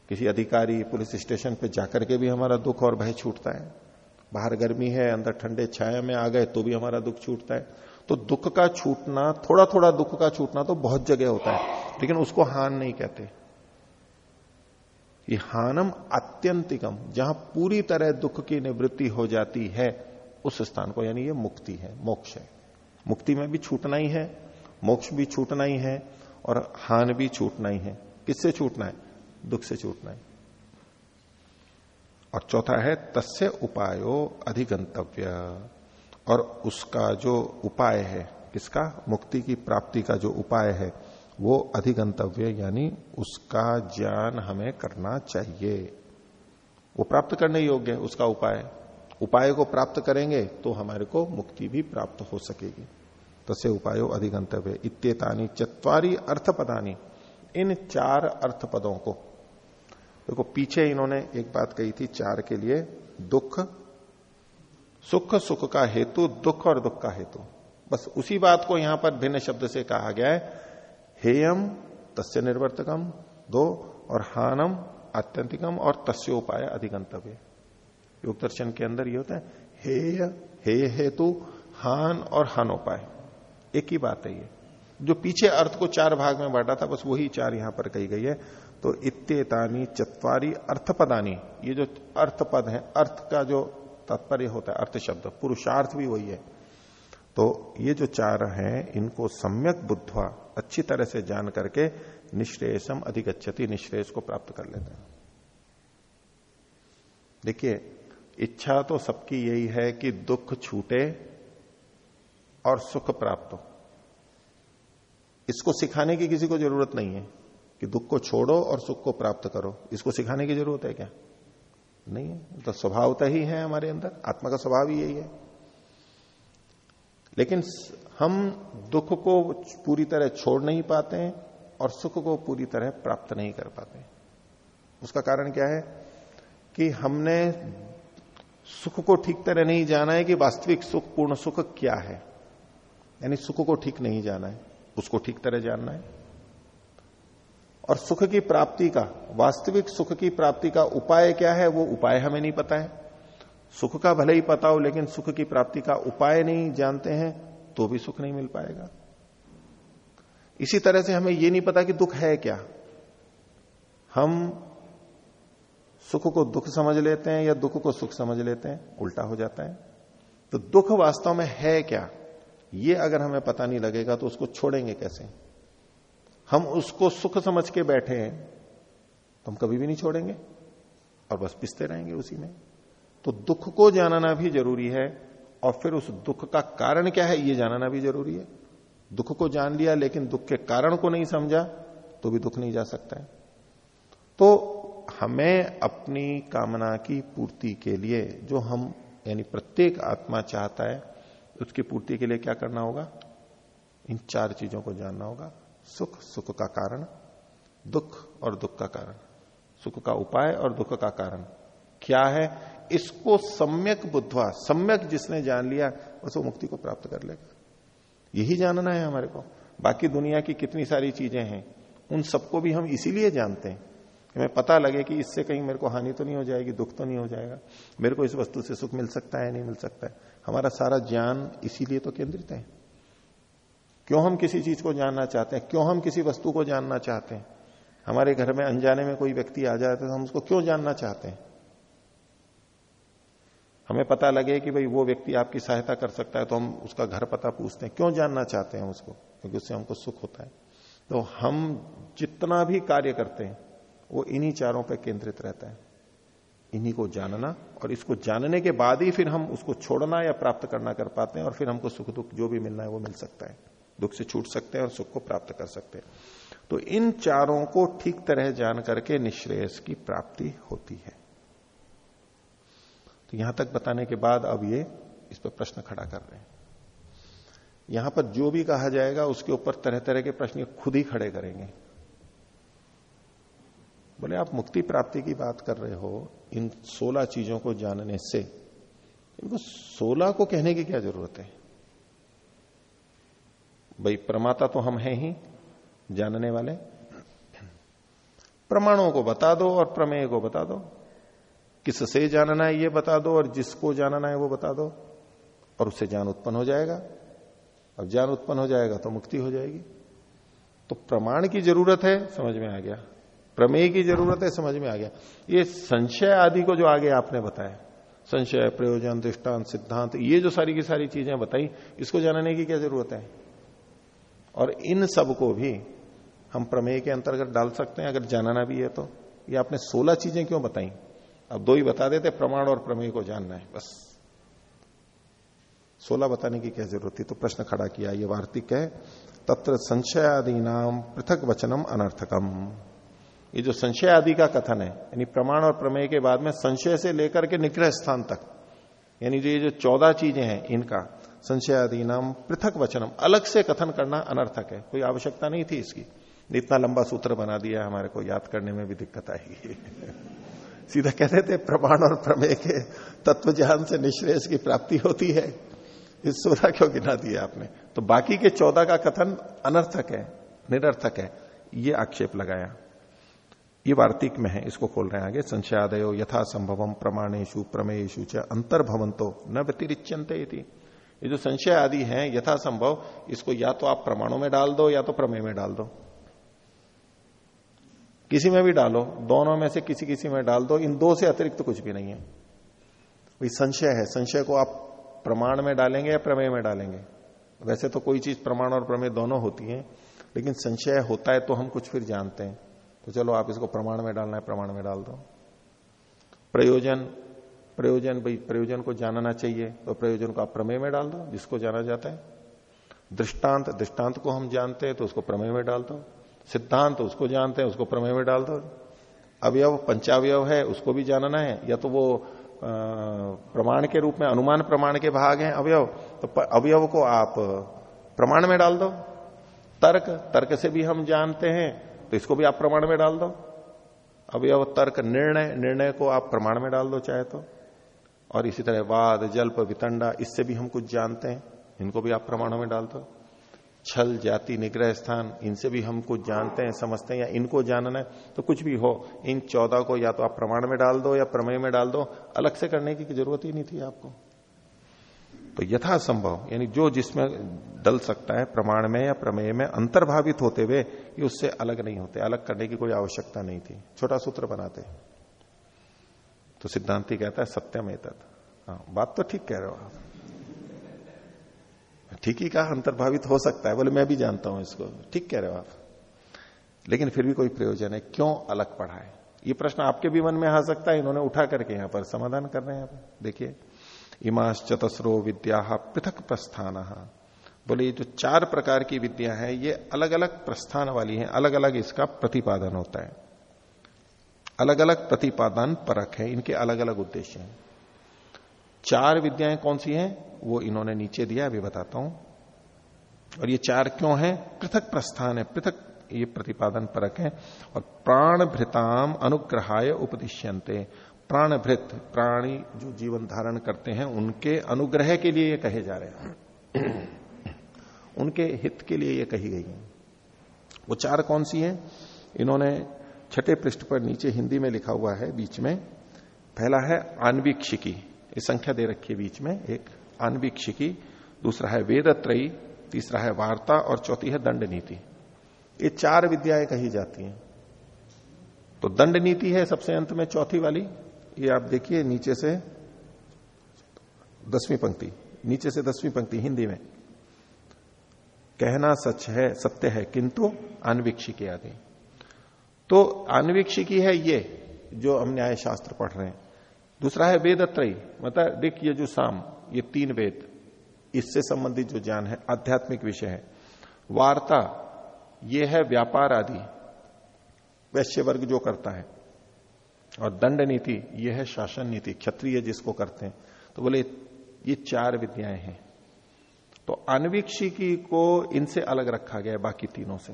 Speaker 1: किसी अधिकारी पुलिस स्टेशन पर जाकर के भी हमारा दुख और भय छूटता है। बाहर गर्मी है, अंदर ठंडे छाया में आ गए तो भी हमारा दुख छूटता है। तो दुख का छूटना थोड़ा थोड़ा दुख का छूटना तो बहुत जगह होता है, लेकिन उसको हान नहीं कहते। ये हानम अत्यंतिकम, जहाँ पूरी तरह दुख की निवृत्ति हो जाती है, उस स्थान को, यानी ये मुक्ति है, मोक्ष है। मुक्ति में भी छूटना ही है, मोक्ष भी छूटना ही है, और हान भी छूटना ही है। किससे छूटना है? दुख से छूटना है। और चौथा है, तस्य उपायो अधिगंतव्य। और उसका जो उपाय है, किसका? मुक्ति की प्राप्ति का जो उपाय है वो अधिगंतव्य यानी उसका ज्ञान हमें करना चाहिए। वो प्राप्त करने योग्य है, उसका उपाय। उपाय को प्राप्त करेंगे तो हमारे को मुक्ति भी प्राप्त हो सकेगी। तसे उपायो अधिगंतव्य। इत्येतानी चतवारी अर्थ पदानी इन चार अर्थ पदों को। देखो तो पीछे इन्होंने एक बात कही थी चार के लिए, दुख। सुख सुख का हेतु, दुख और दुख का हेतु। बस उसी बात को यहाँ पर भिन्न शब्द से कहा गया है। हेयम तस्य निर्वर्तकम दो, और हानम आत्यंतिकम और तस्योपाय अधिगंतव्य योग दर्शन के अंदर ये होता है, हेय हे हेतु, हान और हानोपाय। एक ही बात है ये। जो पीछे अर्थ को चार भाग में बांटा था, बस वही चार यहाँ पर कही गई है। तो इत्येतानी चतवारी अर्थपदानी, ये जो अर्थपद है, अर्थ का जो तात्पर्य होता है, अर्थ शब्द, पुरुषार्थ भी वही है। तो ये जो चार हैं, इनको सम्यक बुद्धवा अच्छी तरह से जान करके निश्रेयसम अधिगछति निश्रेयस को प्राप्त कर लेते हैं। देखिए, इच्छा तो सबकी यही है कि दुख छूटे और सुख प्राप्त हो। इसको सिखाने की किसी को ज़रूरत नहीं है कि दुख को छोड़ो और सुख को प्राप्त करो। इसको सिखाने की ज़रूरत है क्या? नहीं है। तो स्वभावता ही है हमारे अंदर। आत्मा का स्वभाव ही यही है। लेकिन हम दुख को पूरी तरह छोड़ नहीं पाते हैं और सुख को पूरी तरह प्राप्त नहीं कर पाते उसका कारण क्या है कि हमने सुख को ठीक तरह नहीं जाना है कि वास्तविक सुख, पूर्ण सुख क्या है। यानी सुख को ठीक नहीं जाना है, उसको ठीक तरह जानना है। और सुख की प्राप्ति का, वास्तविक सुख की प्राप्ति का उपाय क्या है, वो उपाय हमें नहीं पता है। सुख का भले ही पता हो, लेकिन सुख की प्राप्ति का उपाय नहीं जानते हैं तो भी सुख नहीं मिल पाएगा। इसी तरह से हमें यह नहीं पता कि दुख है क्या। हम सुख को दुख समझ लेते हैं या दुख को सुख समझ लेते हैं, उल्टा हो जाता है। तो दुख वास्तव में है क्या, ये अगर हमें पता नहीं लगेगा तो उसको छोड़ेंगे कैसे? हम उसको सुख समझ के बैठे हैं तो हम कभी भी नहीं छोड़ेंगे, और बस पिसते रहेंगे उसी में। तो दुख को जानना भी ज़रूरी है और फिर उस दुख का कारण क्या है, ये जानना भी ज़रूरी है। दुख को जान लिया, लेकिन दुख के कारण को नहीं समझा तो भी दुख नहीं जा सकता है। तो हमें अपनी कामना की पूर्ति के लिए, जो हम, यानी प्रत्येक आत्मा चाहता है, उसकी पूर्ति के लिए क्या करना होगा? इन चार चीज़ों को जानना होगा। सुख सुख का कारण, दुख और दुख का कारण। सुख का उपाय और दुख का कारण। क्या है? इसको सम्यक बुद्धवा, सम्यक जिसने जान लिया उसको मुक्ति को प्राप्त कर लेगा। यही जानना है हमारे को। बाकी दुनिया की कितनी सारी चीज़ें हैं, उन सबको भी हम इसीलिए जानते हैं कि हमें पता लगे कि इससे कहीं मेरे को हानि तो नहीं हो जाएगी, दुख तो नहीं हो जाएगा। मेरे को इस वस्तु से सुख मिल सकता है, नहीं मिल सकता है। हमारा सारा ज्ञान इसीलिए तो केंद्रित है। क्यों हम किसी चीज़ को जानना चाहते हैं? क्यों हम किसी वस्तु को जानना चाहते हैं? हमारे घर में अनजाने में कोई व्यक्ति आ जाए तो हम उसको क्यों जानना चाहते हैं? हमें पता लगे कि भाई वो व्यक्ति आपकी सहायता कर सकता है तो हम उसका घर पता पूछते हैं। क्यों जानना चाहते हैं उसको? क्योंकि उससे हमको सुख होता है। तो हम जितना भी कार्य करते हैं, वो इन्हीं चारों पर केंद्रित रहता है। इन्हीं को जानना और इसको जानने के बाद ही फिर हम उसको छोड़ना या प्राप्त करना कर पाते हैं और फिर हमको सुख दुख जो भी मिलना है वो मिल सकता है। दुख से छूट सकते हैं और सुख को प्राप्त कर सकते हैं। तो इन चारों को ठीक तरह जान करके निश्रेयस की प्राप्ति होती है। तो यहाँ तक बताने के बाद अब ये इस पर प्रश्न खड़ा कर रहे हैं। यहाँ पर जो भी कहा जाएगा, उसके ऊपर तरह तरह के प्रश्न खुद ही खड़े करेंगे। बोले, आप मुक्ति प्राप्ति की बात कर रहे हो, इन सोलह चीज़ों को जानने से। इनको सोलह को कहने की क्या ज़रूरत है? भाई प्रमाता तो हम हैं ही, जानने वाले। प्रमाणों को बता दो और प्रमेय को बता दो। किससे जानना है ये बता दो और जिसको जानना है वो बता दो और उससे ज्ञान उत्पन्न हो जाएगा। अब ज्ञान उत्पन्न हो जाएगा तो मुक्ति हो जाएगी। तो प्रमाण की ज़रूरत है, समझ में आ गया। प्रमेय की ज़रूरत है, समझ में आ गया। ये संशय आदि को जो आगे आपने बताया, संशय, प्रयोजन, दृष्टांत, सिद्धांत, ये जो सारी की सारी चीज़ें बताई, इसको जानने की क्या ज़रूरत है? और इन सबको भी हम प्रमेय के अंतर्गत डाल सकते हैं, अगर जानना भी है तो। ये आपने सोलह चीज़ें क्यों बताई? अब दो ही बता देते, प्रमाण और प्रमेय को जानना है, बस। सोलह बताने की क्या ज़रूरत थी? तो प्रश्न खड़ा किया, ये वार्तिक है, तत्र संशय आदि नाम पृथक वचनम अनर्थकम। ये जो संशय आदि का कथन है, यानी प्रमाण और प्रमेय के बाद में संशय से लेकर के निग्रह स्थान तक, यानी जो ये जो चौदह चीज़ें हैं इनका संशय आदि नाम पृथक वचनम, अलग से कथन करना अनर्थक है, कोई आवश्यकता नहीं थी इसकी। इतना लंबा सूत्र बना दिया हमारे को याद करने में भी दिक्कत आई। सीधा कहते थे, प्रमाण और प्रमेय के तत्व ज्ञान से निश्रेष की प्राप्ति होती है। इस सुधा क्यों गिना दिया आपने? तो बाकी के चौदह का कथन अनर्थक है, निरर्थक है। ये आक्षेप लगाया। ये वार्तिक में है, इसको खोल रहे हैं आगे। संशयादयो यथा संभवम प्रमाणेशु प्रमेयु च अंतर्भवंतो न व्यतिरिच्यंते ये जो संशय आदि है, यथा संभव, इसको या तो आप प्रमाणों में डाल दो, या तो प्रमेय में डाल दो। किसी में भी डालो, दोनों में से किसी किसी में डाल दो, इन दो से अतिरिक्त तो कुछ भी नहीं है। वही संशय है, संशय को आप प्रमाण में डालेंगे या प्रमेय में डालेंगे? वैसे तो कोई चीज़ प्रमाण और प्रमेय दोनों होती है, लेकिन संशय होता है तो हम कुछ फिर जानते हैं। तो चलो आप इसको प्रमाण में डालना है, प्रमाण में डाल दो। प्रयोजन प्रयोजन भाई, प्रयोजन को जानना चाहिए तो प्रयोजन को आप प्रमेय में डाल दो, जिसको जाना जाता है। दृष्टांत दृष्टांत को हम जानते हैं तो उसको प्रमेय में डाल दो। सिद्धांत, उसको जानते हैं, उसको प्रमेय में डाल दो। अवयव, पंचावयव है, उसको भी जानना है। या तो वो प्रमाण के रूप में, अनुमान प्रमाण के भाग हैं, अवयव। तो अवयव को आप, प्रमाण में डाल दो। तर्क तर्क से भी हम जानते हैं तो इसको भी आप प्रमाण में डाल दो। अवयव, तर्क, निर्णय निर्णय को आप प्रमाण में डाल दो चाहे तो। और इसी तरह वाद, जल्प, वितंडा, इससे भी हम कुछ जानते हैं, इनको भी आप प्रमाणों में डाल दो। छल, जाति, निग्रह स्थान, इनसे भी हम कुछ जानते हैं, समझते हैं या इनको जानना है तो कुछ भी हो, इन चौदह को या तो आप प्रमाण में डाल दो या प्रमेय में डाल दो, अलग से करने की ज़रूरत ही नहीं थी आपको। तो यथा संभव यानी जो जिसमें डल सकता है, प्रमाण में या प्रमेय में, अंतर्भावित होते हुए, ये उससे अलग नहीं होते, अलग करने की कोई आवश्यकता नहीं थी। छोटा सूत्र बनाते तो सिद्धांति कहता है सत्यम एतत हाँ बात तो ठीक कह रहे हो आप। ठीक ही कहा, अंतर्भावित हो सकता है। बोले, मैं भी जानता हूँ इसको। ठीक कह रहे हो आप। लेकिन फिर भी कोई प्रयोजन है, क्यों अलग पढ़ा है? ये प्रश्न आपके भी मन में आ सकता है, इन्होंने उठा करके यहाँ पर समाधान कर रहे हैं पर देखिए इमाश चतस्रो विद्या पृथक प्रस्थान। बोले, ये जो चार प्रकार की विद्या है, ये अलग अलग प्रस्थान वाली है अलग अलग इसका प्रतिपादन होता है। अलग अलग प्रतिपादन परक है, इनके अलग अलग उद्देश्य हैं। चार विद्याएँ कौन सी हैं? वो इन्होंने नीचे दिया, अभी बताता हूँ। और ये चार क्यों है? पृथक प्रस्थान है, पृथक ये प्रतिपादन परक है। और प्राण भृताम अनुग्रहाय उपदिश्यंते प्राण भृत प्राणी जो जीवन धारण करते हैं, उनके अनुग्रह के लिए ये कहे जा रहे हैं। उनके हित के लिए ये कही गई है। वो चार कौन सी है? इन्होंने छठे पृष्ठ पर नीचे हिंदी में लिखा हुआ है, बीच में। पहला है आन्वीक्षिकी ये संख्या दे रखी है बीच में, एक आन्वीक्षिकी दूसरा है वेदत्रयी, तीसरा है वार्ता और चौथी है दंड नीति ये चार विद्याएँ कही जाती हैं। तो दंड नीति है सबसे अंत में चौथी वाली। ये आप देखिए नीचे से दसवीं पंक्ति, नीचे से दसवीं पंक्ति हिंदी में। कहना सच है, सत्य है, किंतु आन्वीक्षिकी आदि। तो आन्वीक्षिकी है ये, जो हम न्याय शास्त्र पढ़ रहे हैं। दूसरा है वेद मतलब दिख ये जो साम, ये तीन वेद, इससे संबंधित जो ज्ञान है, आध्यात्मिक विषय है। वार्ता, ये है व्यापार आदि, वैश्य वर्ग जो करता है। और दंड नीति, ये है शासन नीति, क्षत्रिय जिसको करते हैं। तो बोले, ये चार विद्याएँ हैं। तो अनवीक्षिकी को इनसे अलग रखा गया है बाकी तीनों से।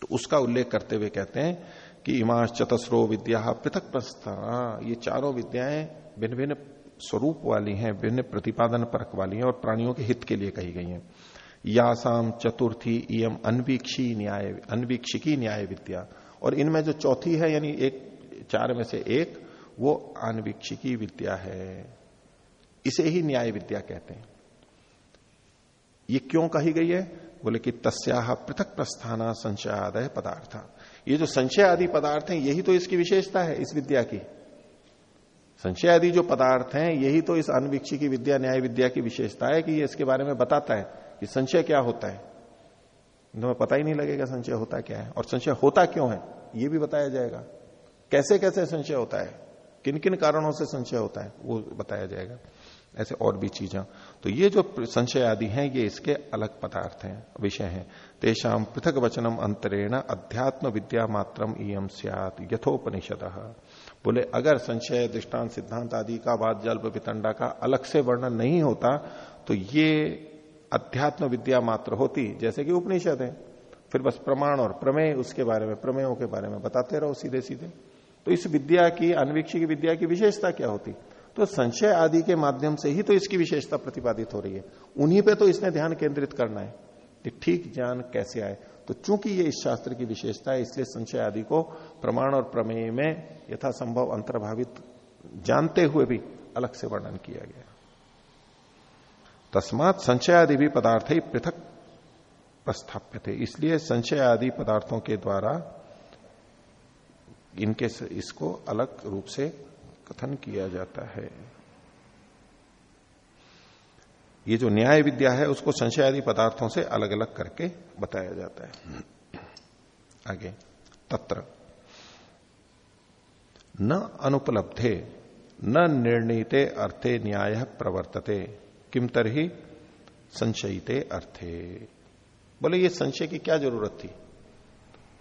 Speaker 1: तो उसका उल्लेख करते हुए कहते हैं कि इमाश चतस्रो विद्या पृथक प्रस्थान ये चारों विद्याएँ भिन्न भिन्न स्वरूप वाली हैं, भिन्न प्रतिपादन परक वाली हैं और प्राणियों के हित के लिए कही गई हैं। यासाम चतुर्थी इम अनवीक्षी न्याय, अनवीक्षिकी न्याय विद्या। और इनमें जो चौथी है, यानी एक, चार में से एक, वो अनवीक्षिकी विद्या है। इसे ही न्याय विद्या कहते हैं। ये क्यों कही गई है? बोले कि तस्या पृथक प्रस्थाना संशयादय पदार्थ। ये जो संशय आदि पदार्थ हैं, यही तो इसकी विशेषता है, इस विद्या की। संशय आदि जो पदार्थ हैं, यही तो इस अनवीक्षी की विद्या, न्याय विद्या की विशेषता है कि ये इसके बारे में बताता है कि संशय क्या होता है। तुम्हें पता ही नहीं लगेगा संशय होता क्या है। और संशय होता क्यों है, ये भी बताया जाएगा। कैसे कैसे संशय होता है? किन किन कारणों से संशय होता है, वो बताया जाएगा। ऐसे और भी चीज़ें। तो ये जो संशय आदि हैं, ये इसके अलग पदार्थ हैं, विषय हैं। तेषाम पृथक वचनम अंतरेण अध्यात्म विद्या मात्रम इम सियात, यथोपनिषद। बोले, अगर संशय, दृष्टांत, सिद्धांत आदि का, वाद, जल्प, वितंडा का अलग से वर्णन नहीं होता तो ये अध्यात्म विद्या मात्र होती, जैसे कि उपनिषद है। फिर बस प्रमाण और प्रमेय, उसके बारे में, प्रमेयों के बारे में बताते रहो सीधे सीधे तो इस विद्या की अनवीक्षी की विद्या की विशेषता क्या होती? तो संशय आदि के माध्यम से ही तो इसकी विशेषता प्रतिपादित हो रही है। उन्हीं पे तो इसने ध्यान केंद्रित करना है कि ठीक ज्ञान कैसे आए। तो चूँकि ये इस शास्त्र की विशेषता है, इसलिए संशय आदि को प्रमाण और प्रमेय में यथासंभव अंतर्भावित जानते हुए भी अलग से वर्णन किया गया। तस्मात संशय आदि भी पदार्थ ही पृथक प्रस्थाप्य थे इसलिए संशय आदि पदार्थों के द्वारा इनके इसको अलग रूप से कथन किया जाता है। ये जो न्याय विद्या है, उसको संशय आदि पदार्थों से अलग अलग करके बताया जाता है। आगे, तत्र। न अनुपलब्धे, न निर्णीते अर्थे न्याय प्रवर्तते किम तरही संशयिते अर्थे। बोले, ये संशय की क्या ज़रूरत थी?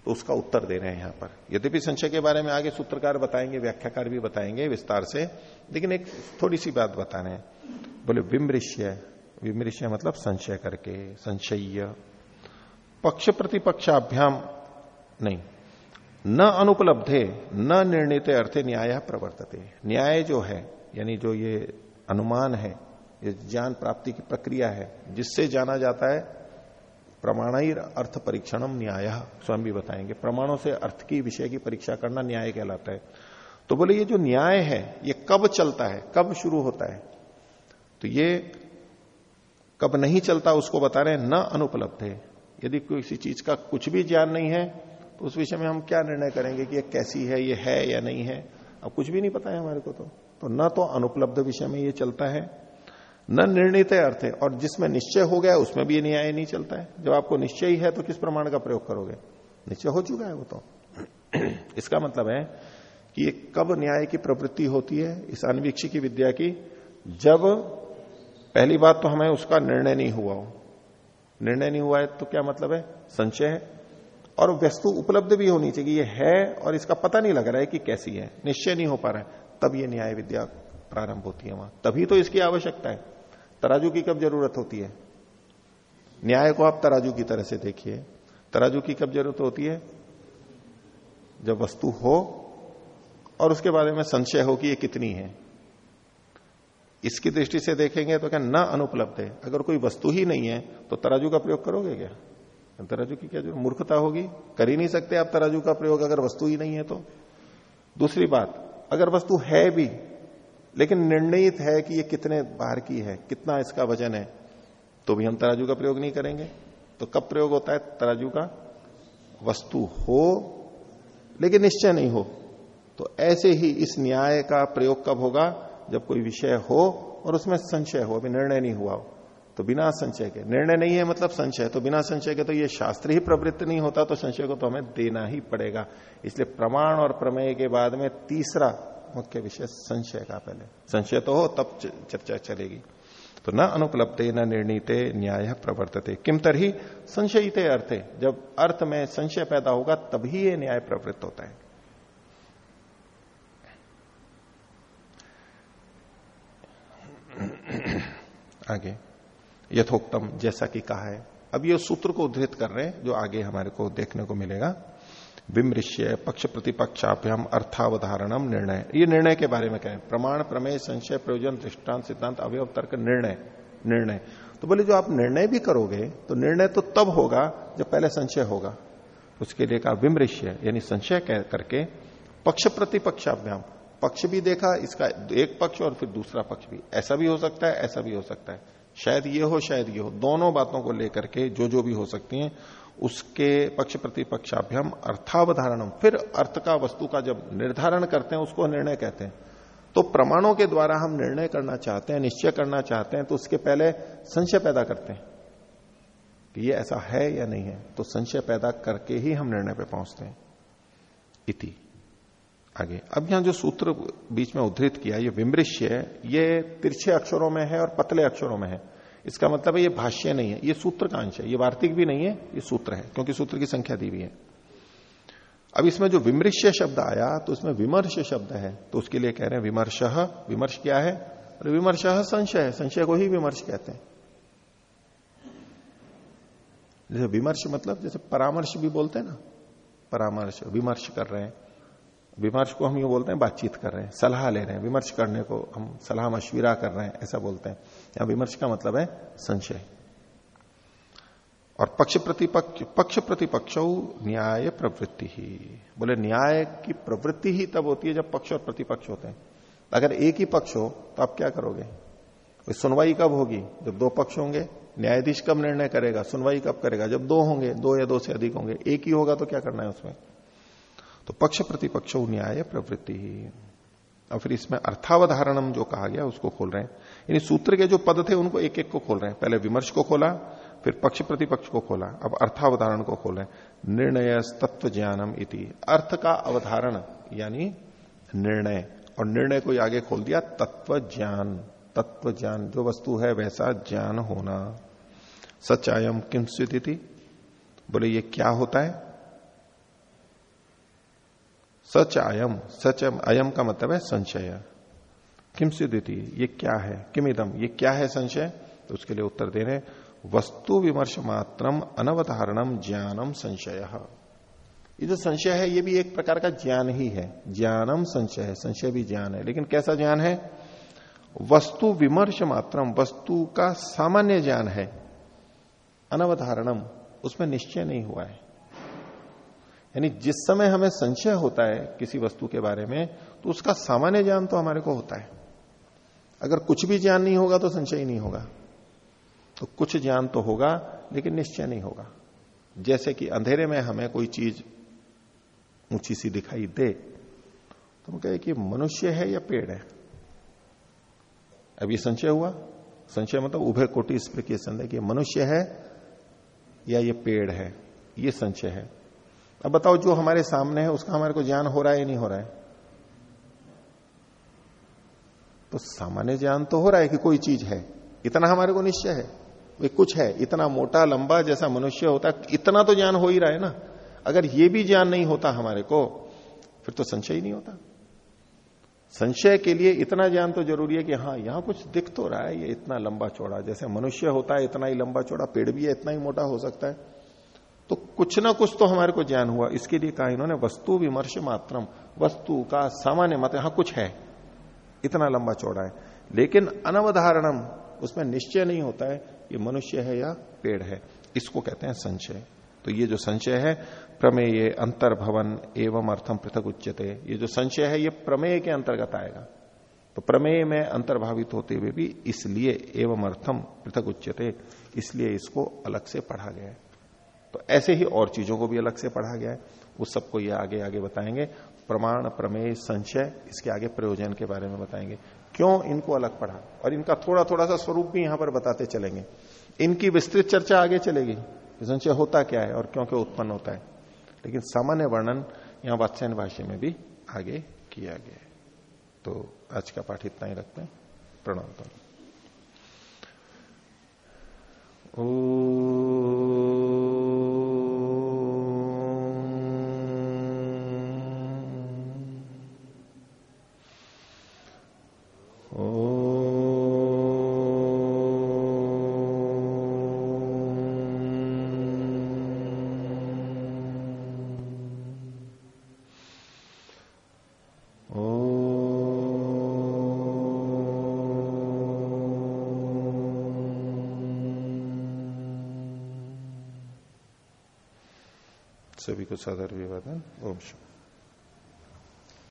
Speaker 1: तो उसका उत्तर दे रहे हैं यहाँ पर। यद्यपि संशय के बारे में आगे सूत्रकार बताएँगे, व्याख्याकार भी बताएँगे विस्तार से, लेकिन एक थोड़ी सी बात बता रहे हैं बोले, विमृश्य। विमृश्य मतलब संशय करके संशय पक्ष प्रतिपक्षाभ्याम, नहीं। न अनुपलब्धे, न निर्णित अर्थे न्याय प्रवर्तते। न्याय जो है, यानी जो ये अनुमान है, ये ज्ञान प्राप्ति की प्रक्रिया है, जिससे जाना जाता है प्रमाणिर अर्थ परीक्षणम न्याय। स्वयं भी बताएँगे। प्रमाणों से अर्थ की विषय की परीक्षा करना न्याय कहलाता है। तो बोले ये जो न्याय है ये कब चलता है? कब शुरू होता है? तो ये कब नहीं चलता उसको बता रहे हैं न अनुपलब्ध है। यदि किसी चीज़ का कुछ भी ज्ञान नहीं है तो उस विषय में हम क्या निर्णय करेंगे कि ये कैसी है ये है या नहीं है? अब कुछ भी नहीं पता है हमारे को तो, तो न तो अनुपलब्ध विषय में ये चलता है न निर्णित अर्थ है और जिसमें निश्चय हो गया, उसमें भी न्याय नहीं चलता है। जब आपको निश्चय ही है तो किस प्रमाण का प्रयोग करोगे? निश्चय हो चुका है वो तो। इसका मतलब है कि ये कब न्याय की प्रवृत्ति होती है, इस अनवीक्षी की विद्या की, जब पहली बात तो हमें उसका निर्णय नहीं हुआ हो। निर्णय नहीं हुआ है तो क्या मतलब है? संशय है। और वस्तु उपलब्ध भी होनी चाहिए ये है और इसका पता नहीं लग रहा है कि कैसी है। निश्चय नहीं हो पा रहा है। तब ये न्याय विद्या प्रारंभ होती है वहाँ। तभी तो इसकी आवश्यकता है। तराजू की कब ज़रूरत होती है? न्याय को आप तराजू की तरह से देखिए। तराजू की कब ज़रूरत होती है? जब वस्तु हो, और उसके बारे में संशय हो कि ये कितनी है। इसकी दृष्टि से देखेंगे तो क्या न अनुपलब्ध है। अगर कोई वस्तु ही नहीं है तो तराजू का प्रयोग करोगे क्या? तराजू की क्या जो मूर्खता होगी? कर ही नहीं सकते आप तराजू का प्रयोग अगर वस्तु ही नहीं है तो। दूसरी बात, अगर वस्तु है भी लेकिन निर्णयित है कि ये कितने बाहर की है, कितना इसका वज़न है तो भी हम तराजू का प्रयोग नहीं करेंगे। तो कब प्रयोग होता है? तराजू का वस्तु हो, लेकिन निश्चय नहीं हो। तो ऐसे ही इस न्याय का प्रयोग कब होगा? जब कोई विषय हो और उसमें संशय हो, अभी निर्णय नहीं हुआ हो तो बिना संशय के। निर्णय नहीं है मतलब संशय तो बिना संशय के तो ये शास्त्र ही प्रवृत्त नहीं होता तो संशय को तो हमें देना ही पड़ेगा। इसलिए प्रमाण और प्रमेय के बाद में तीसरा मुख्य विषय संशय का पहले। संशय तो हो, तब चर्चा चलेगी। तो न अनुपलब्धे, न निर्णीते, न्याय प्रवर्तते। किम तरही? संशयिते अर्थे। जब अर्थ में संशय पैदा होगा तभी ये न्याय प्रवृत्त होता है। आगे। यथोक्तम, जैसा कि कहा है। अब ये सूत्र को उद्धृत कर रहे हैं, जो आगे हमारे को देखने को मिलेगा। विमृश्य पक्ष प्रतिपक्षाभ्यम अर्थावधारणम निर्णय। ये निर्णय के बारे में कहें, प्रमाण, प्रमेय, संशय, प्रयोजन, दृष्टांत, सिद्धांत, अवयव, तर्क, निर्णय निर्णय। तो बोले, जो आप निर्णय भी करोगे तो निर्णय तो तब होगा जब पहले संशय होगा। उसके लिए कहा, विमृश्य, यानी संशय करके पक्ष प्रतिपक्षाभ्याम। पक्ष भी देखा, इसका एक पक्ष और फिर दूसरा पक्ष भी। ऐसा भी हो सकता है, ऐसा भी हो सकता है। शायद ये हो, शायद ये हो। दोनों बातों को लेकर के जो जो भी हो सकती हैं उसके पक्ष प्रतिपक्षाभ्यम अर्थावधारणम। फिर अर्थ का वस्तु का जब निर्धारण करते हैं, उसको निर्णय कहते हैं। तो प्रमाणों के द्वारा हम निर्णय करना चाहते हैं, निश्चय करना चाहते हैं तो उसके पहले संशय पैदा करते हैं कि ये ऐसा है या नहीं है। तो संशय पैदा करके ही हम निर्णय पे पहुँचते हैं। इति। आगे। अब यहाँ जो सूत्र बीच में उद्धृत किया, ये विमृश्य ये तिरछे अक्षरों में है और पतले अक्षरों में है। इसका मतलब है ये भाष्य नहीं है, ये सूत्र का अंश है, ये वार्तिक भी नहीं है, ये सूत्र है, क्योंकि सूत्र की संख्या दी हुई है। अब इसमें जो विमृश्य शब्द आया तो उसमें विमर्श शब्द है तो उसके लिए कह रहे हैं विमर्श विमर्श क्या है? और विमर्श संशय है, संशय को ही विमर्श कहते हैं। जैसे विमर्श मतलब जैसे परामर्श भी बोलते हैं ना, परामर्श, विमर्श कर रहे हैं। विमर्श को हम ये बोलते हैं, बातचीत कर रहे हैं, सलाह ले रहे हैं, विमर्श करने को हम सलाह मशविरा कर रहे हैं, ऐसा बोलते हैं। या विमर्श का मतलब है संशय। और पक्ष प्रतिपक्ष पक्ष प्रतिपक्ष न्याय प्रवृत्ति ही। बोले, न्याय की प्रवृत्ति ही तब होती है जब पक्ष और प्रतिपक्ष होते हैं। अगर एक ही पक्ष हो तो आप क्या करोगे? सुनवाई कब होगी? जब दो पक्ष होंगे, न्यायाधीश कब निर्णय करेगा? सुनवाई कब करेगा? जब दो होंगे, दो या दो से अधिक होंगे, एक ही होगा तो क्या करना है उसमें? तो पक्ष प्रतिपक्ष न्याय प्रवृत्ति। और फिर इसमें अर्थावधारणम जो कहा गया, उसको खोल रहे हैं। यानी सूत्र के जो पद थे, उनको एक एक को खोल रहे हैं। पहले विमर्श को खोला, फिर पक्ष प्रतिपक्ष को खोला। अब अर्थावधारण को खोल रहे हैं। निर्णय तत्व ज्ञानम इति। अर्थ का अवधारण, यानी निर्णय। और निर्णय को आगे खोल दिया, तत्व ज्ञान। तत्व ज्ञान, जो वस्तु है, वैसा ज्ञान होना। सचायम किम स्थिति बोले, ये क्या होता है? सच अयम सच अयम का मतलब है संशय। किम सिद्धि ये क्या है? किम इदम? ये क्या है संशय? तो उसके लिए उत्तर दे रहे वस्तु विमर्श मात्रम अनवधारणम ज्ञानम संशय। ये जो संशय है, ये भी एक प्रकार का ज्ञान ही है। ज्ञानम संशय है, संशय भी ज्ञान है। लेकिन कैसा ज्ञान है? वस्तु विमर्श मात्रम, वस्तु का सामान्य ज्ञान है। अनवधारणम, उसमें निश्चय नहीं हुआ है। यानी जिस समय हमें संशय होता है किसी वस्तु के बारे में तो उसका सामान्य ज्ञान तो हमारे को होता है। अगर कुछ भी ज्ञान नहीं होगा तो संशय नहीं होगा। तो कुछ ज्ञान तो होगा, लेकिन निश्चय नहीं होगा। जैसे कि अंधेरे में हमें कोई चीज़ ऊँची सी दिखाई दे तो हम कहे कि मनुष्य है या पेड़ है? अब ये संशय हुआ। संशय मतलब उभय कोटि इस प्रकार संदेह कि मनुष्य है या ये पेड़ है, ये संशय है। अब बताओ जो हमारे सामने है, उसका हमारे को ज्ञान हो रहा है या नहीं हो रहा है? तो सामान्य ज्ञान तो हो रहा है कि कोई चीज़ है, इतना हमारे को निश्चय है वे कुछ है, इतना मोटा, लंबा जैसा मनुष्य होता है, इतना तो ज्ञान हो ही रहा है ना। अगर ये भी ज्ञान नहीं होता हमारे को, फिर तो संशय ही नहीं होता। संशय के लिए इतना ज्ञान तो ज़रूरी है कि हाँ यहाँ कुछ दिख तो रहा है, ये इतना लंबा चौड़ा, जैसे मनुष्य होता है, इतना ही लंबा चौड़ा, पेड़ भी है, इतना ही मोटा हो सकता है। तो कुछ ना कुछ तो हमारे को ज्ञान हुआ। इसके लिए कहा इन्होंने, वस्तु विमर्श मात्रम, वस्तु का सामान्य मत हाँ कुछ है, इतना लंबा चौड़ा है। लेकिन अनवधारणम, उसमें निश्चय नहीं होता है कि मनुष्य है या पेड़ है। इसको कहते हैं संशय। तो ये जो संशय है, प्रमेय अंतर्भवन एवं अर्थम पृथक उच्चते ये जो संशय है, ये प्रमेय के अंतर्गत आएगा। तो प्रमेय में अंतर्भावित होते हुए भी इसलिए एवं अर्थम पृथक उच्चते इसलिए इसको अलग से पढ़ा गया है। तो ऐसे ही और चीज़ों को भी अलग से पढ़ा गया है। उस सबको ये आगे आगे बताएँगे। प्रमाण, प्रमेय संशय इसके आगे प्रयोजन के बारे में बताएँगे। क्यों इनको अलग पढ़ा? और इनका थोड़ा थोड़ा सा स्वरूप भी यहाँ पर बताते चलेंगे। इनकी विस्तृत चर्चा आगे चलेगी। संशय होता क्या है और क्यों क्यों उत्पन्न होता है। लेकिन सामान्य वर्णन यहाँ वात्स्यन भाषा में भी आगे किया गया है। तो आज का पाठ इतना ही रखते हैं। प्रणाम तो। ओ ცებიკო სადარბიბადან ომში